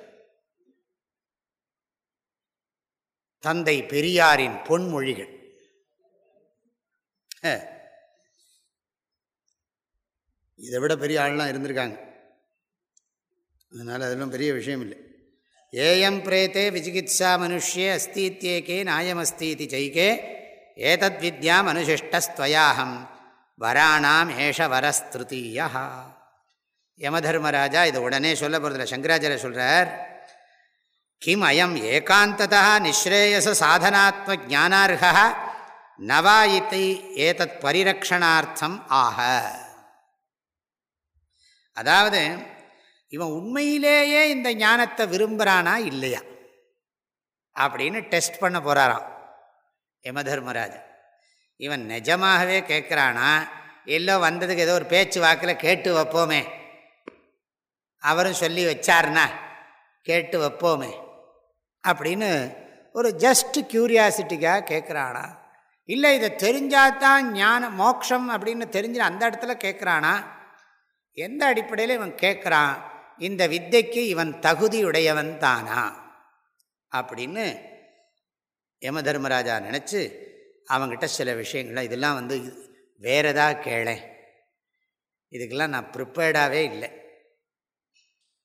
[SPEAKER 1] தந்தை பெரியாரின் பொன்மொழிகள். இதை விட பெரிய ஆள்லாம் இருந்திருக்காங்க. அதனால் அதெல்லாம் பெரிய விஷயம் இல்லை. ஏயம் பிரேத்தே விசிகித்சா மனுஷே அஸ்தீத்தியேகே இது ஜெய்கே ஏதத் வித்யாம் அனுசிஷ்டஸ்துவயாஹம் வராணாம் ஏஷ வரஸ்திருத்தீயா யமதர்மராஜா இதை உடனே சொல்ல போகிறதில்ல சங்கராச்சாரிய சொல்கிறார் கிம் அயம் ஏகாந்ததா நிஸ்ரேயச சாதனாத்ம ஜானார்ஹா நவாயித்தை ஏதத் பரிரக்ஷணார்த்தம் ஆக அதாவது இவன் உண்மையிலேயே இந்த ஞானத்தை விரும்புகிறானா இல்லையா? அப்படின்னு டெஸ்ட் பண்ண போகிறாராம் யமதர்மராஜன் இவன் நிஜமாகவே கேட்குறானா? எல்லோ வந்ததுக்கு ஏதோ ஒரு பேச்சு வாக்கில் கேட்டு வைப்போமே. அவரும் சொல்லி வச்சார்னா? கேட்டு வைப்போமே. அப்படின்னு ஒரு ஜஸ்ட் க்யூரியாசிட்டிக்காக கேட்குறானா இல்லை இதை தெரிஞ்சாதான் ஞான மோக்ஷம் அப்படின்னு தெரிஞ்சு அந்த இடத்துல கேட்குறானா எந்த அடிப்படையில் இவன் கேட்குறான் இந்த வித்தைக்கு இவன் தகுதியுடையவன் தானா? அப்படின்னு யம தர்மராஜா நினச்சி அவங்ககிட்ட சில விஷயங்கள் இதெல்லாம் வந்து வேறதா கேளேன் இதுக்கெல்லாம் நான் ப்ரிப்பேர்டாகவே இல்லை.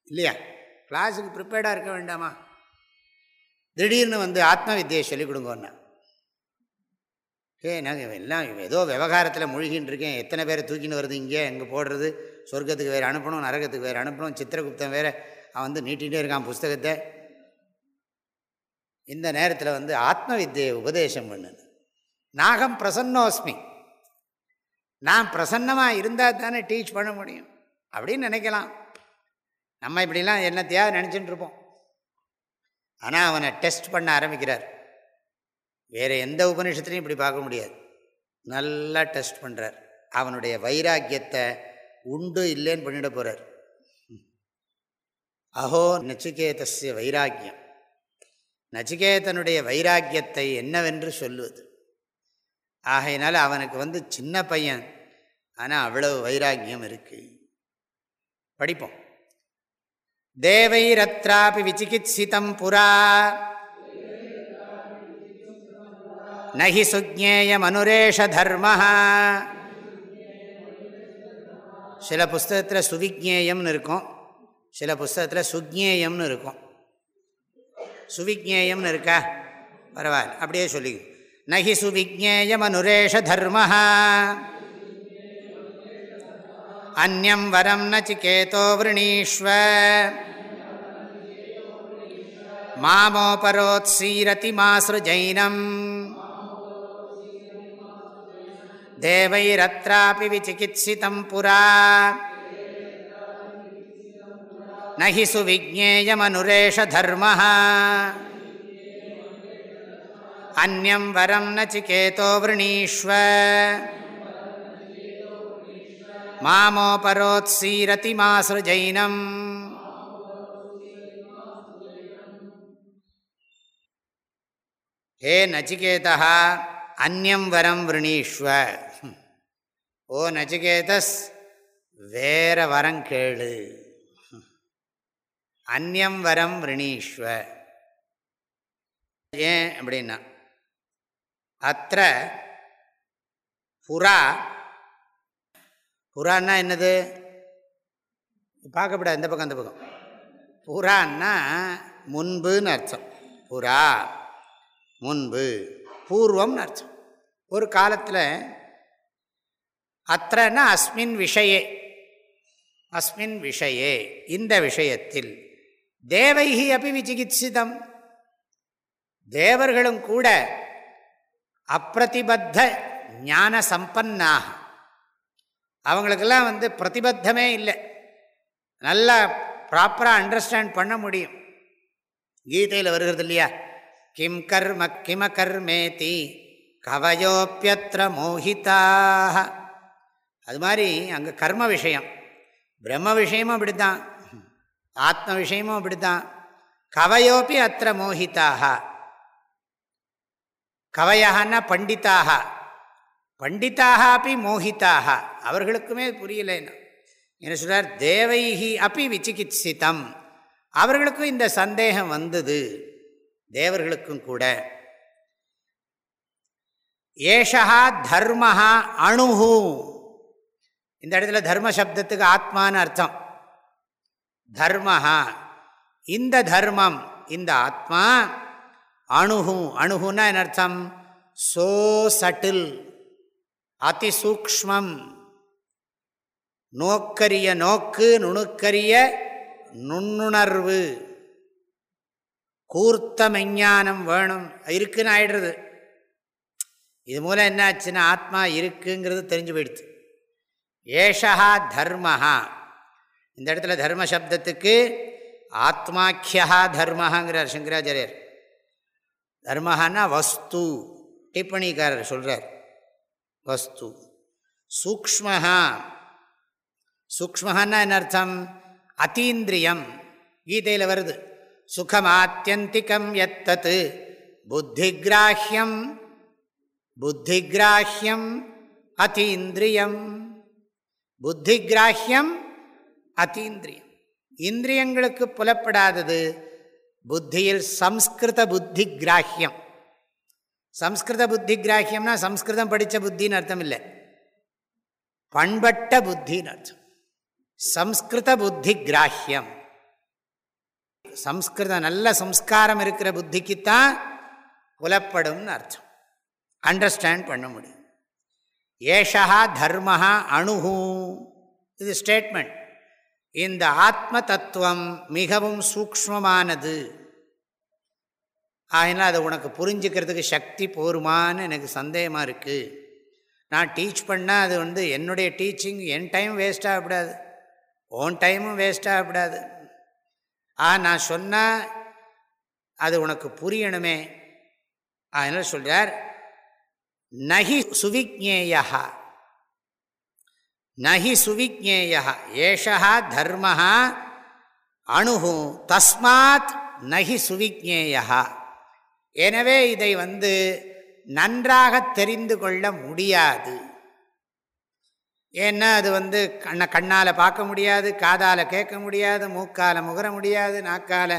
[SPEAKER 1] இல்லையா? கிளாஸுக்கு ப்ரிப்பேர்டாக இருக்க வேண்டாமா? திடீர்னு வந்து ஆத்ம வித்தியை சொல்லிக் கொடுங்கன்னு ஏ நாங்கள் எல்லாம் ஏதோ விவகாரத்தில் மூழ்கின்னு இருக்கேன். எத்தனை பேரை தூக்கின்னு வருது இங்கே? எங்கே போடுறது? சொர்க்கத்துக்கு வேறு அனுப்பணும் நரகத்துக்கு வேறு அனுப்பணும் சித்திரகுப்தன் வேறு அவன் வந்து நீட்டிகிட்டே இருக்கான் புஸ்தகத்தை. இந்த நேரத்தில் வந்து ஆத்ம வித்தியை உபதேசம் பண்ணு நாகம் பிரசன்னோஸ்மி. நான் பிரசன்னமாக இருந்தால் தானே டீச் பண்ண முடியும். அப்படின்னு நினைக்கலாம். நம்ம இப்படிலாம் என்னத்தையாவது நினச்சிட்டு இருப்போம். ஆனால் அவனை டெஸ்ட் பண்ண ஆரம்பிக்கிறார். வேறு எந்த உபநிஷத்துலையும் இப்படி பார்க்க முடியாது. நல்லா டெஸ்ட் பண்ணுறார் அவனுடைய வைராக்கியத்தை உண்டு இல்லைன்னு பண்ணிட போகிறார் அஹோ நச்சிகேதஸ்ய வைராக்கியம். நச்சிகேதனுடைய வைராக்கியத்தை என்னவென்று சொல்லுவது? ஆகையினால அவனுக்கு வந்து சின்ன பையன். ஆனால் அவ்வளவு வைராக்கியம் இருக்கு. படிப்போம். தேவைரத்ராபி விசிகித்சிதம் புரா. நகி சுஜேயமனுரேஷ தர்ம. சில புஸ்தகத்தில் சுவிஜேயம்னு இருக்கும். சில புஸ்தகத்தில் சுஜ்ஞேயம்னு இருக்கும். சுவிஜேயம்னு இருக்கா? பரவாயில்ல அப்படியே சொல்லிக்கும் நகி சுவிஜேயமனுரேஷ தர்மஹா அந்யம் வரம் நச்சிகேதோ விரணீஸ்வ மாமோபரோத்சீரதி மாசுஜைனம் தேவைரத்ராபி விசிகித்சிதம் புரா. நகி சுவிஜேயமனுரேஷ தர்ம அந்நம் வரம் நச்சிகேதோ விரணீஸ்வ மாமோபரோத்சீரதி மாசுஜைனம் ஹே நச்சிகேதா அந்யம் வரம் விரணீஸ்வ ஓ நச்சிகேதஸ் வேற வரம் கேளு அந்யம் வரம் விரணீஸ்வ ஏன் அப்படின்னா அத்த புறா புறான்னா என்னது? பார்க்கப்படாது இந்த பக்கம் அந்த பக்கம். புறான்னா முன்புன்னு அர்த்தம். புறா முன்பு பூர்வம்னு அர்த்தம். ஒரு காலத்தில் அத்தனா அஸ்மின் விஷயே அஸ்மின் விஷயே இந்த விஷயத்தில் தேவைகி அப்படி விசிகித்சிதம். தேவர்களும் கூட அப்பிரதிபத்த ஞான சம்பன்னாக அவங்களுக்கெல்லாம் வந்து பிரதிபத்தமே இல்லை. நல்லா ப்ராப்பராக அண்டர்ஸ்டாண்ட் பண்ண முடியும். கீதையில் வருகிறது இல்லையா? கிம் கர்ம கிம கர்மேதி கவயோப்பியத்திர மோகிதாக. அது மாதிரி அங்கே கர்ம விஷயம். பிரம்ம விஷயமும் அப்படித்தான். ஆத்ம விஷயமும் அப்படித்தான். கவயோப்பி அத்திர மோகிதாக. கவயான்னா பண்டிதாக. பண்டிதாக அப்படி மோகிதாக அவர்களுக்குமே புரியலைன்னு என்ன சொல்கிறார் தேவைகி அப்படி விசிகித்சிதம். அவர்களுக்கும் இந்த சந்தேகம் வந்தது. தேவர்களுக்கும் கூட. ஏஷா தர்மஹா அணுகு இந்த இடத்துல தர்ம சப்தத்துக்கு ஆத்மான்னு அர்த்தம். தர்மஹா. இந்த தர்மம் இந்த ஆத்மா அணுகு அணுகுன்னா என்ன அர்த்தம்? So subtle. அதிசூக்மம் நோக்கரிய நோக்கு நுணுக்கரிய நுண்ணுணர்வு. கூர்த்த மெஞ்ஞானம் வேணும். இருக்குன்னு ஆயிடுறது. இது மூலம் என்ன ஆச்சுன்னா ஆத்மா இருக்குங்கிறது தெரிஞ்சு போயிடுது ஏஷா தர்மஹா. இந்த இடத்துல தர்ம சப்தத்துக்கு ஆத்மாக்கியா தர்மஹாங்கிறார் சங்கராச்சாரியர். தர்மஹான்னா வஸ்து டிப்பணிக்காரர் சொல்கிறார் வஸ்து சூக்மஹா சூக்மஹான்னா என்ன அர்த்தம் அத்தீந்திரியம் கீதையில் வருது சுகமாத்தியந்திகம் எத்தத்து புத்திகிராஹ்யம் புத்திகிராஹ்யம் அத்தீந்திரியம் புத்திகிராஹ்யம் அத்தீந்திரியம் இந்திரியங்களுக்கு புலப்படாதது புத்தியில் சம்ஸ்கிருத புத்தி கிராஹ்யம் சம்ஸ்கிருத புத்தி கிராஹ்யம்னா சம்ஸ்கிருதம் படித்த புத்தின்னு அர்த்தம் இல்லை பண்பட்ட புத்தின்னு அர்த்தம். சம்ஸ்கிருத புத்தி கிராஹ்யம் சம்ஸ்கிருதம் நல்ல சம்ஸ்காரம் இருக்கிற புத்திக்குத்தான் புலப்படும்னு அர்த்தம். அண்டர்ஸ்டாண்ட் பண்ண முடியும். ஏஷா தர்மஹா அணுகு இது ஸ்டேட்மெண்ட் இந்த ஆத்ம தத்துவம் மிகவும் சூக்மமானது ஆகினால் அதை உனக்கு புரிஞ்சுக்கிறதுக்கு சக்தி போருமான்னு எனக்கு சந்தேகமாக இருக்குது நான் டீச் பண்ணால் அது வந்து என்னுடைய டீச்சிங் என் டைம் வேஸ்ட் ஆகக்கூடாது ஓன் டைமும் வேஸ்ட் ஆகக்கூடாது ஆ நான் சொன்னால் அது உனக்கு புரியணுமே. அதனால் சொல்கிறார் நகி சுவிக்ஞேயா நகி சுவிக்ஞேயா ஏஷா தர்மஹா அணுகும் தஸ்மாத் நகி சுவிக்ஞேயா எனவே இதை வந்து நன்றாக தெரிந்து கொள்ள முடியாது. ஏன்னா அது வந்து கண்ணை கண்ணால் பார்க்க முடியாது காதால் கேட்க முடியாது மூக்கால் முகர முடியாது நாக்கால்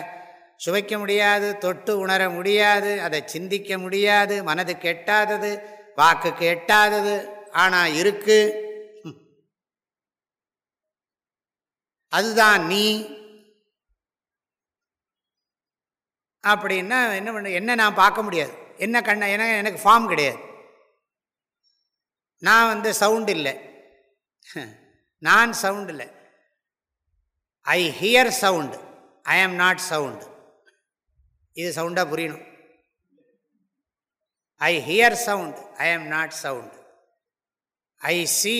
[SPEAKER 1] சுவைக்க முடியாது தொட்டு உணர முடியாது அதை சிந்திக்க முடியாது மனது கெட்டாதது வாக்கு கெட்டாதது ஆனால் இருக்கு. அதுதான் நீ. அப்படின்னா என்ன பண்ண என்ன நான் பார்க்க முடியாது. என்ன கண்ண ஏன்னா எனக்கு ஃபார்ம் கிடையாது. நான் வந்து சவுண்ட் இல்லை. நான் சவுண்ட் இல்லை. ஐ here sound I am not sound இது சவுண்டாக புரியணும். ஐ hear sound I am not sound I see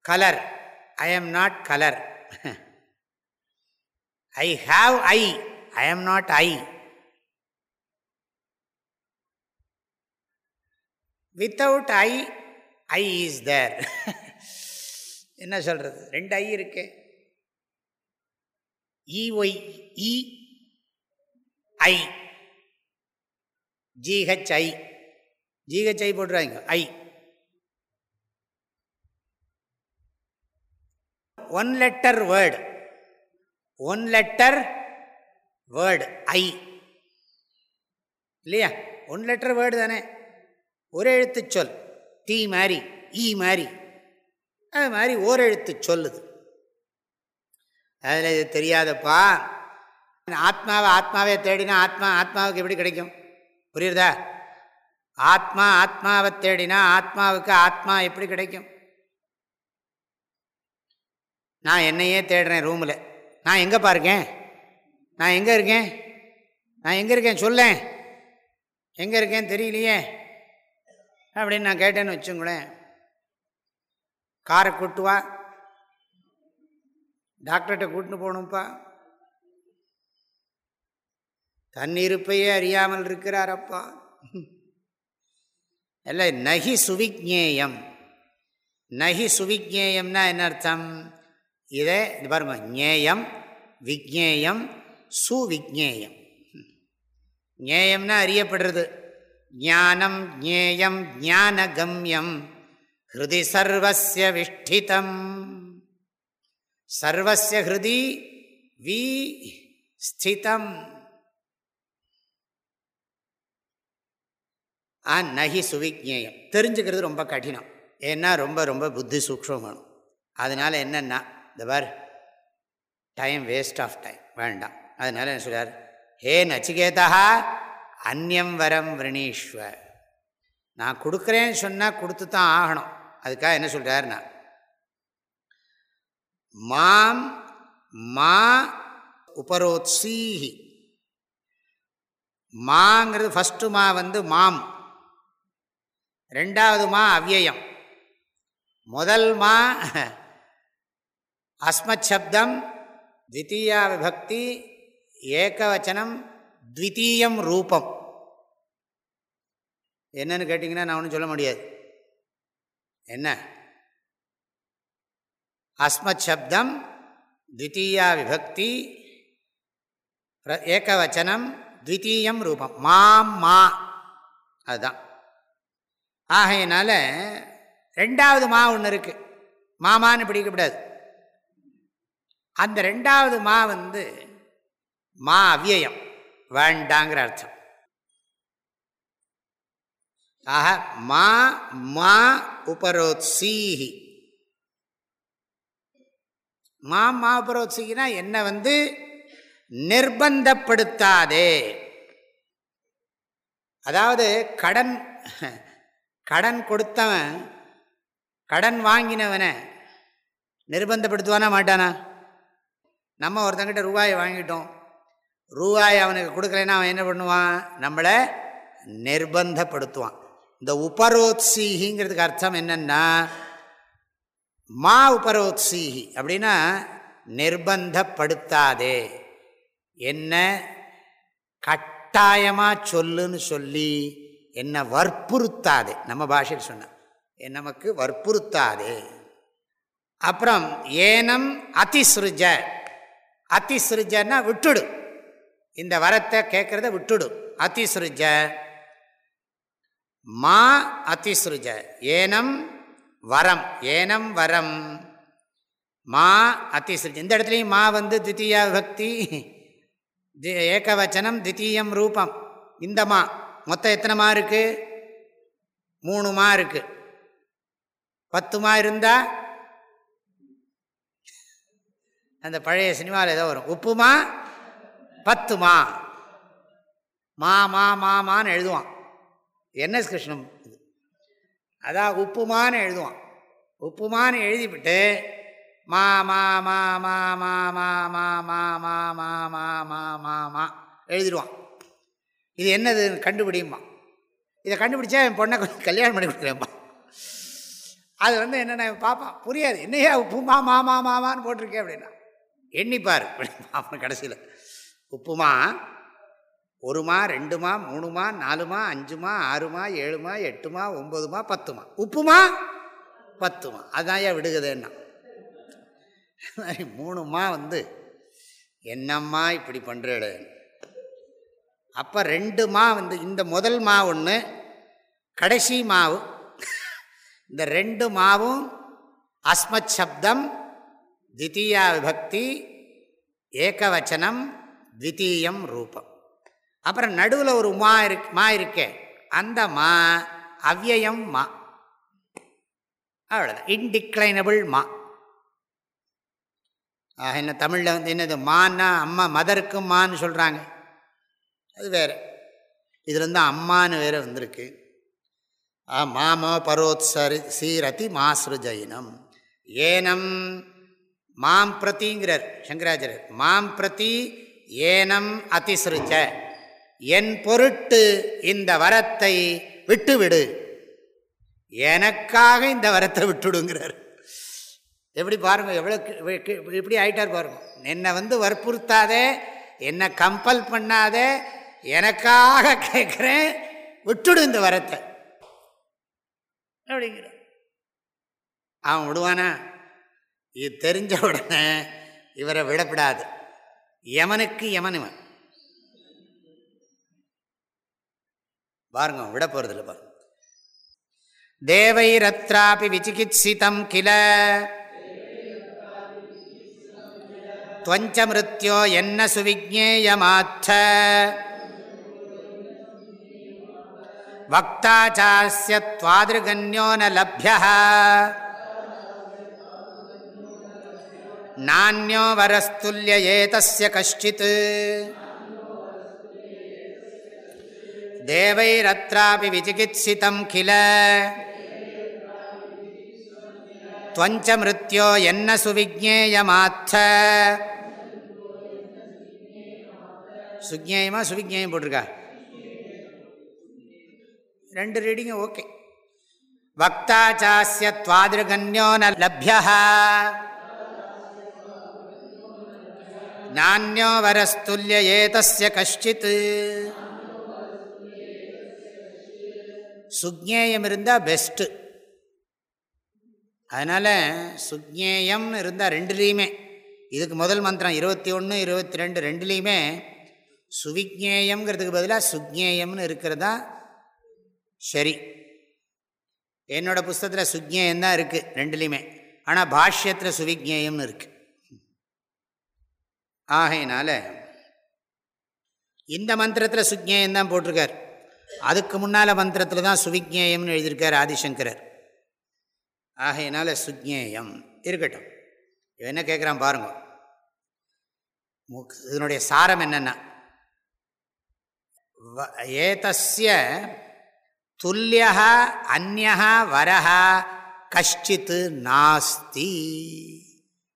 [SPEAKER 1] colour I am not colour I have I I am not I without I I is there என்ன சொல்கிறது ரெண்டு I இருக்கு. E Y E I G H I G H I போட்டுருவாங்க I one letter word one letter word I இல்லையா? One letter word தானே. ஒரு எழுத்து சொல். தீ மாதிரி ஈ e மாதிரி அது மாதிரி ஓரெழுத்து சொல்லுது. அதில் இது தெரியாதப்பா. ஆத்மாவை ஆத்மாவே தேடினா ஆத்மா ஆத்மாவுக்கு எப்படி கிடைக்கும்? புரியுறதா? ஆத்மா ஆத்மாவை தேடினா ஆத்மாவுக்கு ஆத்மா எப்படி கிடைக்கும்? நான் என்னையே தேடுறேன் ரூமில் நான் எங்கே பாருக்கேன் நான் எங்கே இருக்கேன்? நான் எங்கே இருக்கேன்? சொல்லேன். எங்கே இருக்கேன் தெரியலையே. அப்படின்னு நான் கேட்டேன்னு வச்சுங்களேன். காரை கூட்டுவா டாக்டர்கிட்ட கூட்டின்னு போகணும்ப்பா தன்னிருப்பையே அறியாமல் இருக்கிறாரப்பா. இல்லை நகி சுவிஜேயம் நகி சுவிஜேயம்னா என்ன அர்த்தம்? இதே இது பாருங்க ஞேயம் விஜேயம் சுவிஜேயம் ஞேயம்னா அறியப்படுறது. ஞானம் ஞேயம் ஞானகம்யம். ஹிருதி சர்வசிய விஷ்டிதம். சர்வசிய ஹிருதி வி ஸ்திதம். ஆ நகி சுவிஜேயம் தெரிஞ்சுக்கிறது ரொம்ப கடினம். ஏன்னா ரொம்ப ரொம்ப புத்தி சூக்ஷம் வேணும். அதனால் என்னென்னா இந்த பார் டைம் வேஸ்ட் ஆஃப் டைம் வேண்டாம். அதனால் என்ன சொல்கிறார் ஹே நச்சிகேதா அந்நியம் வரம் விரணீஸ்வ நான் கொடுக்குறேன்னு சொன்னால் கொடுத்து தான் ஆகணும். அதுக்காக என்ன சொல்கிறாருன்னா மாம் மா உபரோத்சீஹி. மாங்கிறது ஃபஸ்ட்டு மா வந்து மாம். ரெண்டாவது மா அவ்யயம். முதல் மா அஸ்மச்சப்தம் த்வித்தீயா விபக்தி ஏகவச்சனம் த்வித்தீயம் ரூபம். என்னன்னு கேட்டிங்கன்னா நான் ஒன்றும் சொல்ல முடியாது. என்ன? அஸ்மத் சப்தம் த்வித்தீயா விபக்தி ஏகவச்சனம் த்வித்தீயம் ரூபம். மாம் மா. அதுதான். ஆகையினால ரெண்டாவது மா ஒன்று இருக்குது மாமான்னு பிடிக்கக்கூடாது அந்த ரெண்டாவது மா வந்து மா அவ்யயம் வேண்டாங்கிற அர்த்தம். ஆக மா மா உபரோத்சீஹி. மா மா உபரோத்சீகினா என்னை வந்து? நிர்பந்தப்படுத்தாதே. அதாவது கடன் கடன் கொடுத்தவன் கடன் வாங்கினவனை நிர்பந்தப்படுத்துவானா மாட்டானா? நம்ம ஒருத்தங்கிட்ட ரூபாயை வாங்கிட்டோம். ரூபாய் அவனுக்கு கொடுக்கலைன்னா அவன் என்ன பண்ணுவான்? நம்மளை நிர்பந்தப்படுத்துவான். இந்த உபரோத்சீகிங்கிறதுக்கு அர்த்தம் என்னென்னா மா உபரோத்சீகி அப்படின்னா நிர்பந்தப்படுத்தாதே. என்ன? கட்டாயமாக சொல்லுன்னு சொல்லி என்னை வற்புறுத்தாதே. நம்ம பாஷையில் சொன்ன நமக்கு வற்புறுத்தாதே. அப்புறம் ஏனம் அதிசிருஜ அதிசிருஜன்னா விட்டுடு. இந்த வரத்தை கேட்குறத விட்டுடும் அத்திசுருஜ. மா அத்திசுருஜ. ஏனம் வரம். ஏனம் வரம். மா அதிசுருஜ இந்த இடத்துலையும் மா வந்து தித்தியா பக்தி ஏகவச்சனம் தித்தீயம் ரூபம். இந்த மா. மொத்தம் எத்தனை மா இருக்கு? மூணு மா இருக்கு. பத்து மா இருந்தா? அந்த பழைய சினிமாவில் ஏதோ வரும். உப்புமா பத்துமா மா மா மாமான்னு எழுதுவான் என்எஸ் கிருஷ்ணன் இது அதான் உப்புமான்னு எழுதுவான் உப்புமான்னு எழுதிவிட்டு மா மா மா மா மா மா மா மா மா மா மா மா மா மா எழுதிடுவான் இது என்னது கண்டுபிடியுமா இதை கண்டுபிடிச்சா என் பொண்ணை கொஞ்சம் கல்யாணம் பண்ணி கொடுக்குறேன்ப்பா அது வந்து என்னென்ன பார்ப்பான் புரியாது என்னையா உப்புமா மாமா மாமான்னு போட்டிருக்கேன் அப்படின்னா எண்ணிப்பார் அப்படின்னு கடைசியில் உப்புமா ஒருமா ரெண்டுமா மூணுமா நாலுமா அஞ்சுமா ஆறுமா ஏழுமா எட்டுமா ஒம்பதுமா பத்துமா. உப்புமா? பத்துமா. அதான் ஏன் விடுகுதுன்னா. மூணுமா வந்து என்னம்மா இப்படி பண்ணுறேடு அப்போ ரெண்டு மா வந்து இந்த முதல் மா ஒன்று கடைசி மாவு. இந்த ரெண்டு மாவும் அஸ்மத் சப்தம் தித்தீயா விபக்தி ஏகவச்சனம் த்விதீயம் ரூபம். அப்புறம் நடுவில் ஒரு மா இருக்கு மா இருக்கே. அந்த மா அவ்யயம் மா. அவ்வளோதான் இன்டிக்ளைனபிள் மா. ஆக என்ன தமிழில் வந்து என்னது? மான்னா அம்மா மதருக்கும் மான்னு சொல்கிறாங்க அது வேறு. இதுலேருந்து அம்மானு வேறு வந்திருக்கு. மாம பரோத்சரி சீரதி மாஸ்ருஜயினம் ஏனம் மாம் பிரதிங்கிறார் சங்கராச்சாரியர். மாம் பிரதி ஏனம் அதிசிருச்ச. என் பொருட்டு இந்த வரத்தை விட்டுவிடு. எனக்காக இந்த வரத்தை விட்டுடுங்கிறார். எப்படி பாருங்க எவ்வளோ இப்படி ஆயிட்டார் பாருங்க. என்னை வந்து வற்புறுத்தாதே என்னை கம்பல் பண்ணாதே எனக்காக கேட்குறேன் விட்டுடு இந்த வரத்தை. அப்படிங்கிற அவன் விடுவானா? இது தெரிஞ்ச உடனே இவரை விடப்படாது. யமனுக்கு யமனுவன் பாருங்க விட போறதில்ல பாருங்க. தேவைரத்ராபி விசிகித்சிதம் கில. துவஞ்ச மிருத்யோ என்ன சுவிஜேயமாத்த வக்தா துவாதிருகன்யோ ந லப்யா नान्यो वरस्तुल्य एतस्य कश्चित् देवैरत्रापि विचिकित्सितं किल त्वञ्च मृत्यो यन्न सुविज्ञेयमात्थ சுஜ்ஞேயமாக சுவிஜ்ஞேயம் போட்டிருக்கா ரெண்டு ரீடிங்கும் ஓகே வக்தாச்சாஸ்ய துவாதிருகன்யோ ந லப்யா நானியோ வரஸ்துல்ய ஏதஸ்ய கஷ்டித் சுக்ஞேயம் இருந்தால் பெஸ்ட்டு அதனால் சுக்ஞேயம்னு இருந்தால் ரெண்டுலேயுமே. இதுக்கு முதல் மந்திரம் இருபத்தி ஒன்று இருபத்தி ரெண்டு ரெண்டுலேயுமே சுவிக்ஞேயம்ங்கிறதுக்கு பதிலாக சுக்ஞேயம்னு இருக்கிறதா? சரி. என்னோடய புஸ்தகத்தில் சுக்ஞேயம் தான் இருக்குது ரெண்டுலேயுமே. ஆனால் பாஷ்யத்தில் சுவிக்ஞேயம்னு இருக்குது ஆகையினால இந்த மந்திரத்தில் சுக்ஞேயம் தான் போட்டிருக்கார். அதுக்கு முன்னால் மந்திரத்தில் தான் சுவிஜ்ஞேயம்னு எழுதியிருக்கார் ஆதிசங்கரர். ஆகையினால சுக்ஞேயம் இருக்கட்டும். என்ன கேட்குறான் பாருங்க. இதனுடைய சாரம் என்னென்னா ஏதஸ்ய துல்லியா அந்நா வரஹா கஷ்டித்து நாஸ்தி.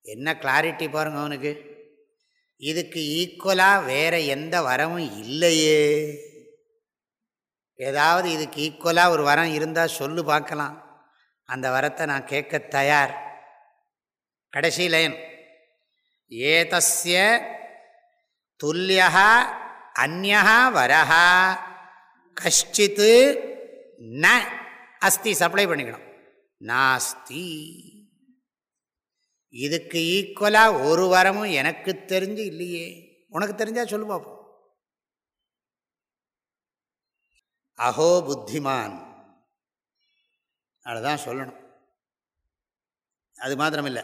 [SPEAKER 1] என்ன கிளாரிட்டி பாருங்க அவனுக்கு. இதுக்கு ஈக்குவலாக வேறு எந்த வரமும் இல்லையே. ஏதாவது இதுக்கு ஈக்குவலாக ஒரு வரம் இருந்தால் சொல்லு பார்க்கலாம். அந்த வரத்தை நான் கேட்க தயார். கடைசி லைன். ஏதஸ்ய துல்லியா அந்யா வரஹா. கஷ்டித்து ந அஸ்தி சப்ளை பண்ணிக்கணும். நாஸ்தி. இதுக்கு ஈக்குவலாக ஒரு வரமும் எனக்கு தெரிஞ்சு இல்லையே. உனக்கு தெரிஞ்சால் சொல்லு பார்ப்போம் அஹோ புத்திமான். அதுதான் சொல்லணும். அது மாத்திரம் இல்லை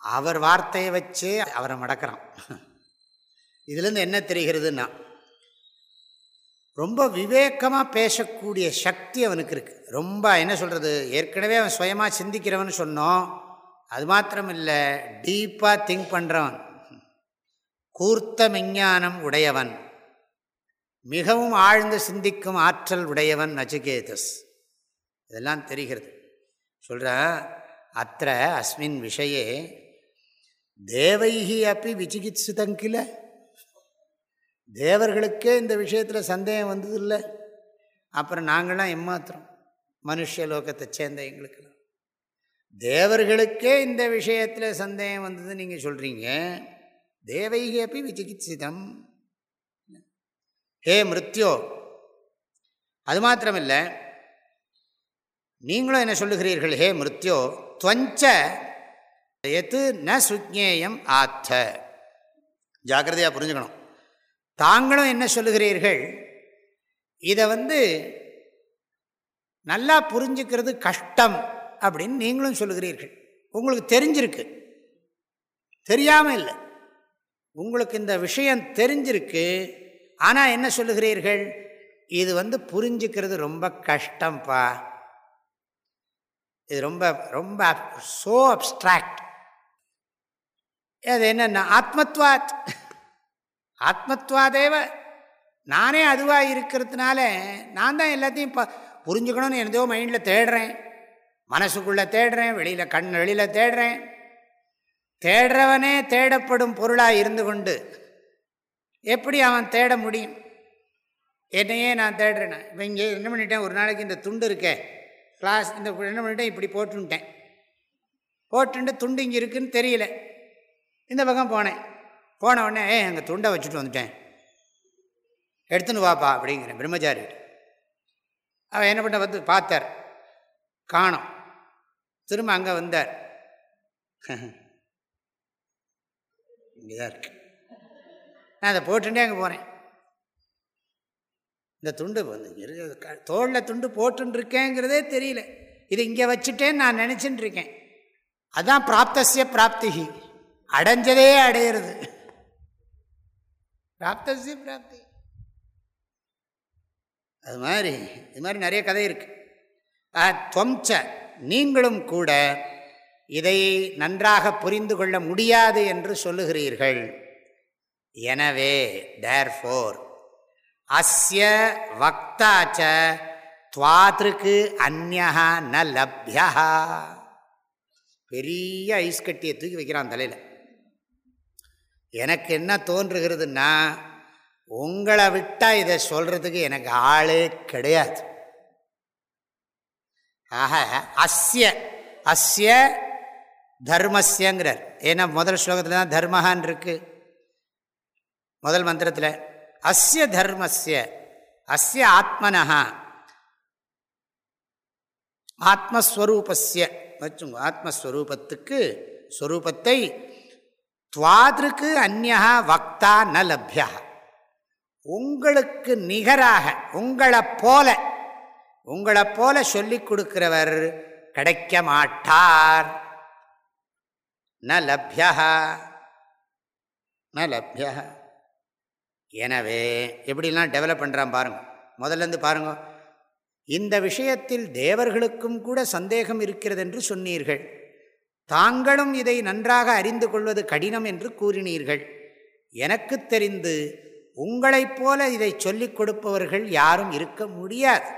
[SPEAKER 1] அவர் வார்த்தையை வச்சு அவரை மடக்கிறான். இதுலேருந்து என்ன தெரிகிறதுன்னா ரொம்ப விவேகமாக பேசக்கூடிய சக்தி அவனுக்கு இருக்குது ரொம்ப என்ன சொல்கிறது ஏற்கனவே அவன் சுயமாக சிந்திக்கிறவன் சொன்னோம். அது மாத்திரம் இல்லை டீப்பாக திங்க் பண்ணுறவன் கூர்த்த விஞ்ஞானம் உடையவன் மிகவும் ஆழ்ந்து சிந்திக்கும் ஆற்றல் உடையவன் நச்சிகேதஸ். இதெல்லாம் தெரிகிறது. சொல்கிற அத்த அஸ்மின் விஷயே தேவைகி அப்படி விசிகித்சிதங்கில தேவர்களுக்கே இந்த விஷயத்தில் சந்தேகம் வந்ததில்லை. அப்புறம் நாங்களாம் எம்மாத்திரம்? மனுஷலோகத்தை சேர்ந்த எங்களுக்கெல்லாம். தேவர்களுக்கே இந்த விஷயத்தில் சந்தேகம் வந்தது நீங்கள் சொல்கிறீங்க தேவைகி அப்படி விசிகித்சிதம். ஹே மிருத்யோ அது மாத்திரமில்லை நீங்களும் என்ன சொல்லுகிறீர்கள்? ஹே மிருத்யோ துவஞ்ச எத்து ந சுக்ஞேயம் ஆத்த. ஜாக்கிரதையாக புரிஞ்சுக்கணும். தாங்களும் என்ன சொல்லுகிறீர்கள்? இதை வந்து நல்லா புரிஞ்சுக்கிறது கஷ்டம். அப்படின்னு நீங்களும் சொல்லுகிறீர்கள். உங்களுக்கு தெரிஞ்சிருக்கு. தெரியாமல் இல்லை. உங்களுக்கு இந்த விஷயம் தெரிஞ்சிருக்கு. ஆனால் என்ன சொல்லுகிறீர்கள்? இது வந்து புரிஞ்சுக்கிறது ரொம்ப கஷ்டம்ப்பா இது ரொம்ப ரொம்ப சோ அப்ட்ராக்ட் அது என்னென்ன ஆத்மத்வாத். ஆத்மத்வாதேவ நானே அதுவாக இருக்கிறதுனால நான் தான் எல்லாத்தையும் ப புரிஞ்சுக்கணும்னு எனதோ மைண்டில் தேடுறேன். மனசுக்குள்ளே தேடுறேன் வெளியில் கண் வெளியில் தேடுறேன். தேடுறவனே தேடப்படும் பொருளாக இருந்து கொண்டு எப்படி அவன் தேட முடியும்? என்னையே நான் தேடுறேன். இப்போ இங்கே என்ன பண்ணிட்டேன்? ஒரு நாளைக்கு இந்த துண்டு இருக்கே. கிளாஸ் இந்த என்ன பண்ணிட்டேன்? இப்படி போட்டுன்ட்டேன் போட்டுட்டு துண்டு இங்கே இருக்குதுன்னு தெரியல. இந்த பக்கம் போனேன். போன உடனே ஏ அங்கே துண்டை வச்சுட்டு வந்துட்டேன். எடுத்துன்னு வாப்பா அப்படிங்கிறேன் பிரம்மச்சாரி அவன் என்ன பண்ண வந்து பார்த்தார். காணோம். திரும்ப அங்கே வந்தார். இங்கே தான் இருக்கு. நான் அதை போட்டுட்டே அங்கே போகிறேன் இந்த துண்டு வந்து தோளில் துண்டு போட்டுருக்கேங்கிறதே தெரியல. இது இங்கே வச்சுட்டேன்னு நான் நினச்சிட்டு இருக்கேன் அதுதான் பிராப்தசிய பிராப்திகி அடைஞ்சதே அடையிறது. பிராப்தசிய பிராப்தி. அது மாதிரி இது மாதிரி நிறைய கதை இருக்கு. துவம்ச. நீங்களும் கூட இதை நன்றாக புரிந்து கொள்ள முடியாது என்று சொல்லுகிறீர்கள். எனவே தேர்ஃபோர் அஸ்ய வக்தாச்ச துவாத்திருக்கு அந்நா ந லப்யா பெரிய ஐஸ் கட்டியை தூக்கி வைக்கிறான் தலையில். எனக்கு என்ன தோன்றுகிறதுன்னா உங்களை விட்டால் இதை சொல்கிறதுக்கு எனக்கு ஆளே கிடையாது. ஆக அஸ்ய அஸ்ய தர்மஸ்யங்கிறார். ஏன்னா முதல் ஸ்லோகத்தில் தான் தர்மஹான் இருக்கு. முதல் மந்திரத்தில் அஸ்ய தர்மஸ்ய அஸ்ய ஆத்மனஹா ஆத்மஸ்வரூபஸ்ய. வச்சுங்க ஆத்மஸ்வரூபத்துக்கு ஸ்வரூபத்தை துவாதிருக்கு அந்நா வக்தா ந லப்யா உங்களுக்கு நிகராக உங்களை போல உங்களை போல சொல்லிக் கொடுக்கிறவர் கிடைக்க மாட்டார். ந லப்யா ந லப்யா எனவே எப்படிலாம் டெவலப் பண்ணுறான் பாருங்கள் முதல்லேருந்து பாருங்கள் இந்த விஷயத்தில் தேவர்களுக்கும் கூட சந்தேகம் இருக்கிறது என்று சொன்னீர்கள். தாங்களும் இதை நன்றாக அறிந்து கொள்வது கடினம் என்று கூறினீர்கள். எனக்கு தெரிந்து உங்களைப் போல இதை சொல்லிக் கொடுப்பவர்கள் யாரும் இருக்க முடியாது.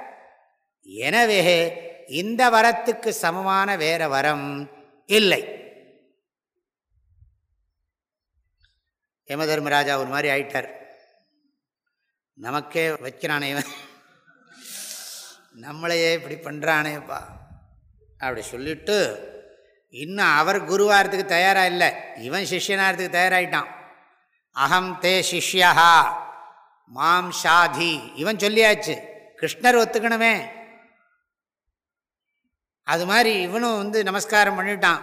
[SPEAKER 1] எனவே இந்த வரத்துக்கு சமமான வேற வரம் இல்லை. யமதர்மராஜா ஒரு மாதிரி ஆயிட்டார். நமக்கே வைக்கிறானே நம்மளையே இப்படி பண்ணுறானேப்பா அப்படி சொல்லிட்டு இன்னும் அவர் குருவாரத்துக்கு தயாராக இல்லை. இவன் சிஷ்யனாகிறதுக்கு தயாராகிட்டான் அகம் தே சிஷ்யா மாம் ஷாதி. இவன் சொல்லியாச்சு கிருஷ்ணர் ஒத்துக்கணுமே. அது மாதிரி இவனும் வந்து நமஸ்காரம் பண்ணிட்டான்.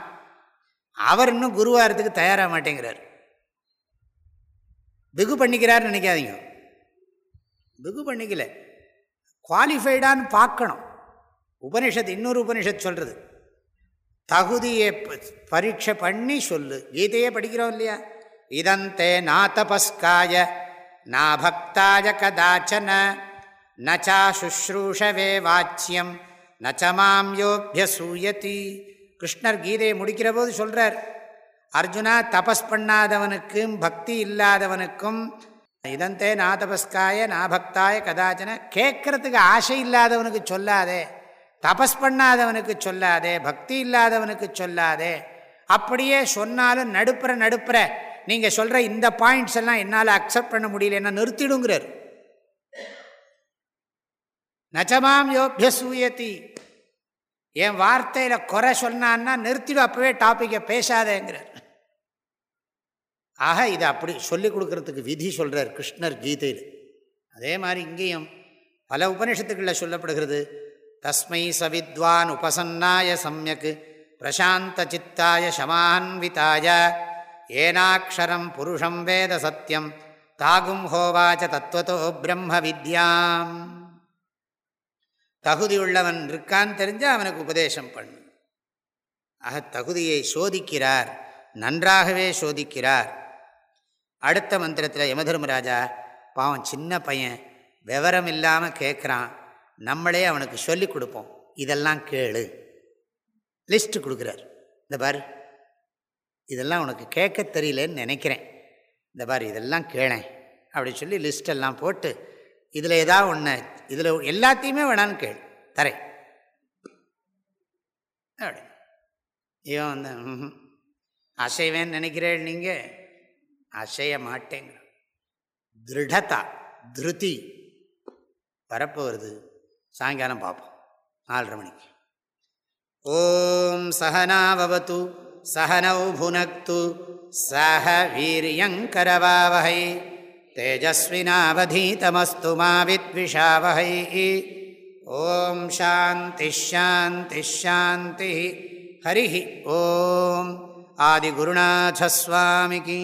[SPEAKER 1] அவர் இன்னும் குருவாரத்துக்கு தயாராக மாட்டேங்கிறார். பிகு பண்ணிக்கிறார்னு நினைக்காதீங்க. பிகு பண்ணிக்கல. குவாலிஃபைடான்னு பார்க்கணும். உபனிஷத் இன்னொரு உபனிஷத் சொல்கிறது தகுதியை பரீட்சை பண்ணி சொல்லு. கீதையே படிக்கிறோம் இல்லையா? இதந்தே நாத்தபஸ்காய நாபக்தாய கதாச்சன நச்சா சுஷ்ரூஷவே வாச்சியம். நச்சமாம் யோபியசூயதி கிருஷ்ணர் கீதையை முடிக்கிற போது சொல்கிறார் அர்ஜுனா தபஸ் பண்ணாதவனுக்கும் பக்தி இல்லாதவனுக்கும் இதந்தே நாதபஸ்காய நாபக்தாய கதாச்சன கேட்கறதுக்கு ஆசை இல்லாதவனுக்கு சொல்லாதே தபஸ் பண்ணாதவனுக்கு சொல்லாதே பக்தி இல்லாதவனுக்கு சொல்லாதே அப்படியே சொன்னாலும் நடுப்புற நடுப்புற நீங்கள் சொல்கிற இந்த பாயிண்ட்ஸ் எல்லாம் என்னால் அக்செப்ட் பண்ண முடியல என்ன நிறுத்திடுங்கிறார். நச்சமாம் யோபிய சூயத்தி என் வார்த்தையில் குறை சொன்னான்னா நிறுத்திடும் அப்பவே டாப்பிக்கை பேசாதேங்கிறார். ஆக இதை அப்படி சொல்லி கொடுக்கறதுக்கு விதி சொல்கிறார் கிருஷ்ணர் கீதையில். அதே மாதிரி இங்கேயும் பல உபனிஷத்துக்களில் சொல்லப்படுகிறது. தஸ்மை சவித்வான் உபசன்னாய சமயக் பிரசாந்த சித்தாய சமான்விதாய ஏனாட்சரம் புருஷம் வேத சத்தியம் தாகும் ஹோவாச்ச தத்துவத்தோ பிரம்ம வித்யாம். தகுதி உள்ளவன் இருக்கான்னு தெரிஞ்சால் அவனுக்கு உபதேசம் பண்ணு. ஆக தகுதியை சோதிக்கிறார் நன்றாகவே சோதிக்கிறார். அடுத்த மந்திரத்தில் யமதர்மராஜா பாவம் சின்ன பையன் விவரம் இல்லாமல் கேட்குறான் நம்மளே அவனுக்கு சொல்லி கொடுப்போம் இதெல்லாம் கேளு. லிஸ்ட்டு கொடுக்குறார். இந்த பார் இதெல்லாம் உனக்கு கேட்க தெரியலன்னு நினைக்கிறேன். இந்த பார் இதெல்லாம் கேளேன் அப்படி சொல்லி லிஸ்டெல்லாம் போட்டு இதில் ஏதாவது ஒன்று இதில் எல்லாத்தையுமே வேணான்னு கேள். தரேன். அப்படி. இவன் வந்து அசைவேன்னு நினைக்கிறேன் நீங்கள் அசைய மாட்டேங்கிற திருடதா திருதி. வரப்போகிறது சாயங்காலம் பார்ப்போம். நாலரை மணிக்கு. ஓம் சகனாவது சகனௌ புனக்து சக வீரியங்கரவாவகை தேஜஸ்வினாவதீதமஸ்து மாவித்விஷாவகை ஓம் சாந்திஷாந்திஷாந்தி ஹரி ஓம். ஆதிகுருநாசஸ்வாமிக்கு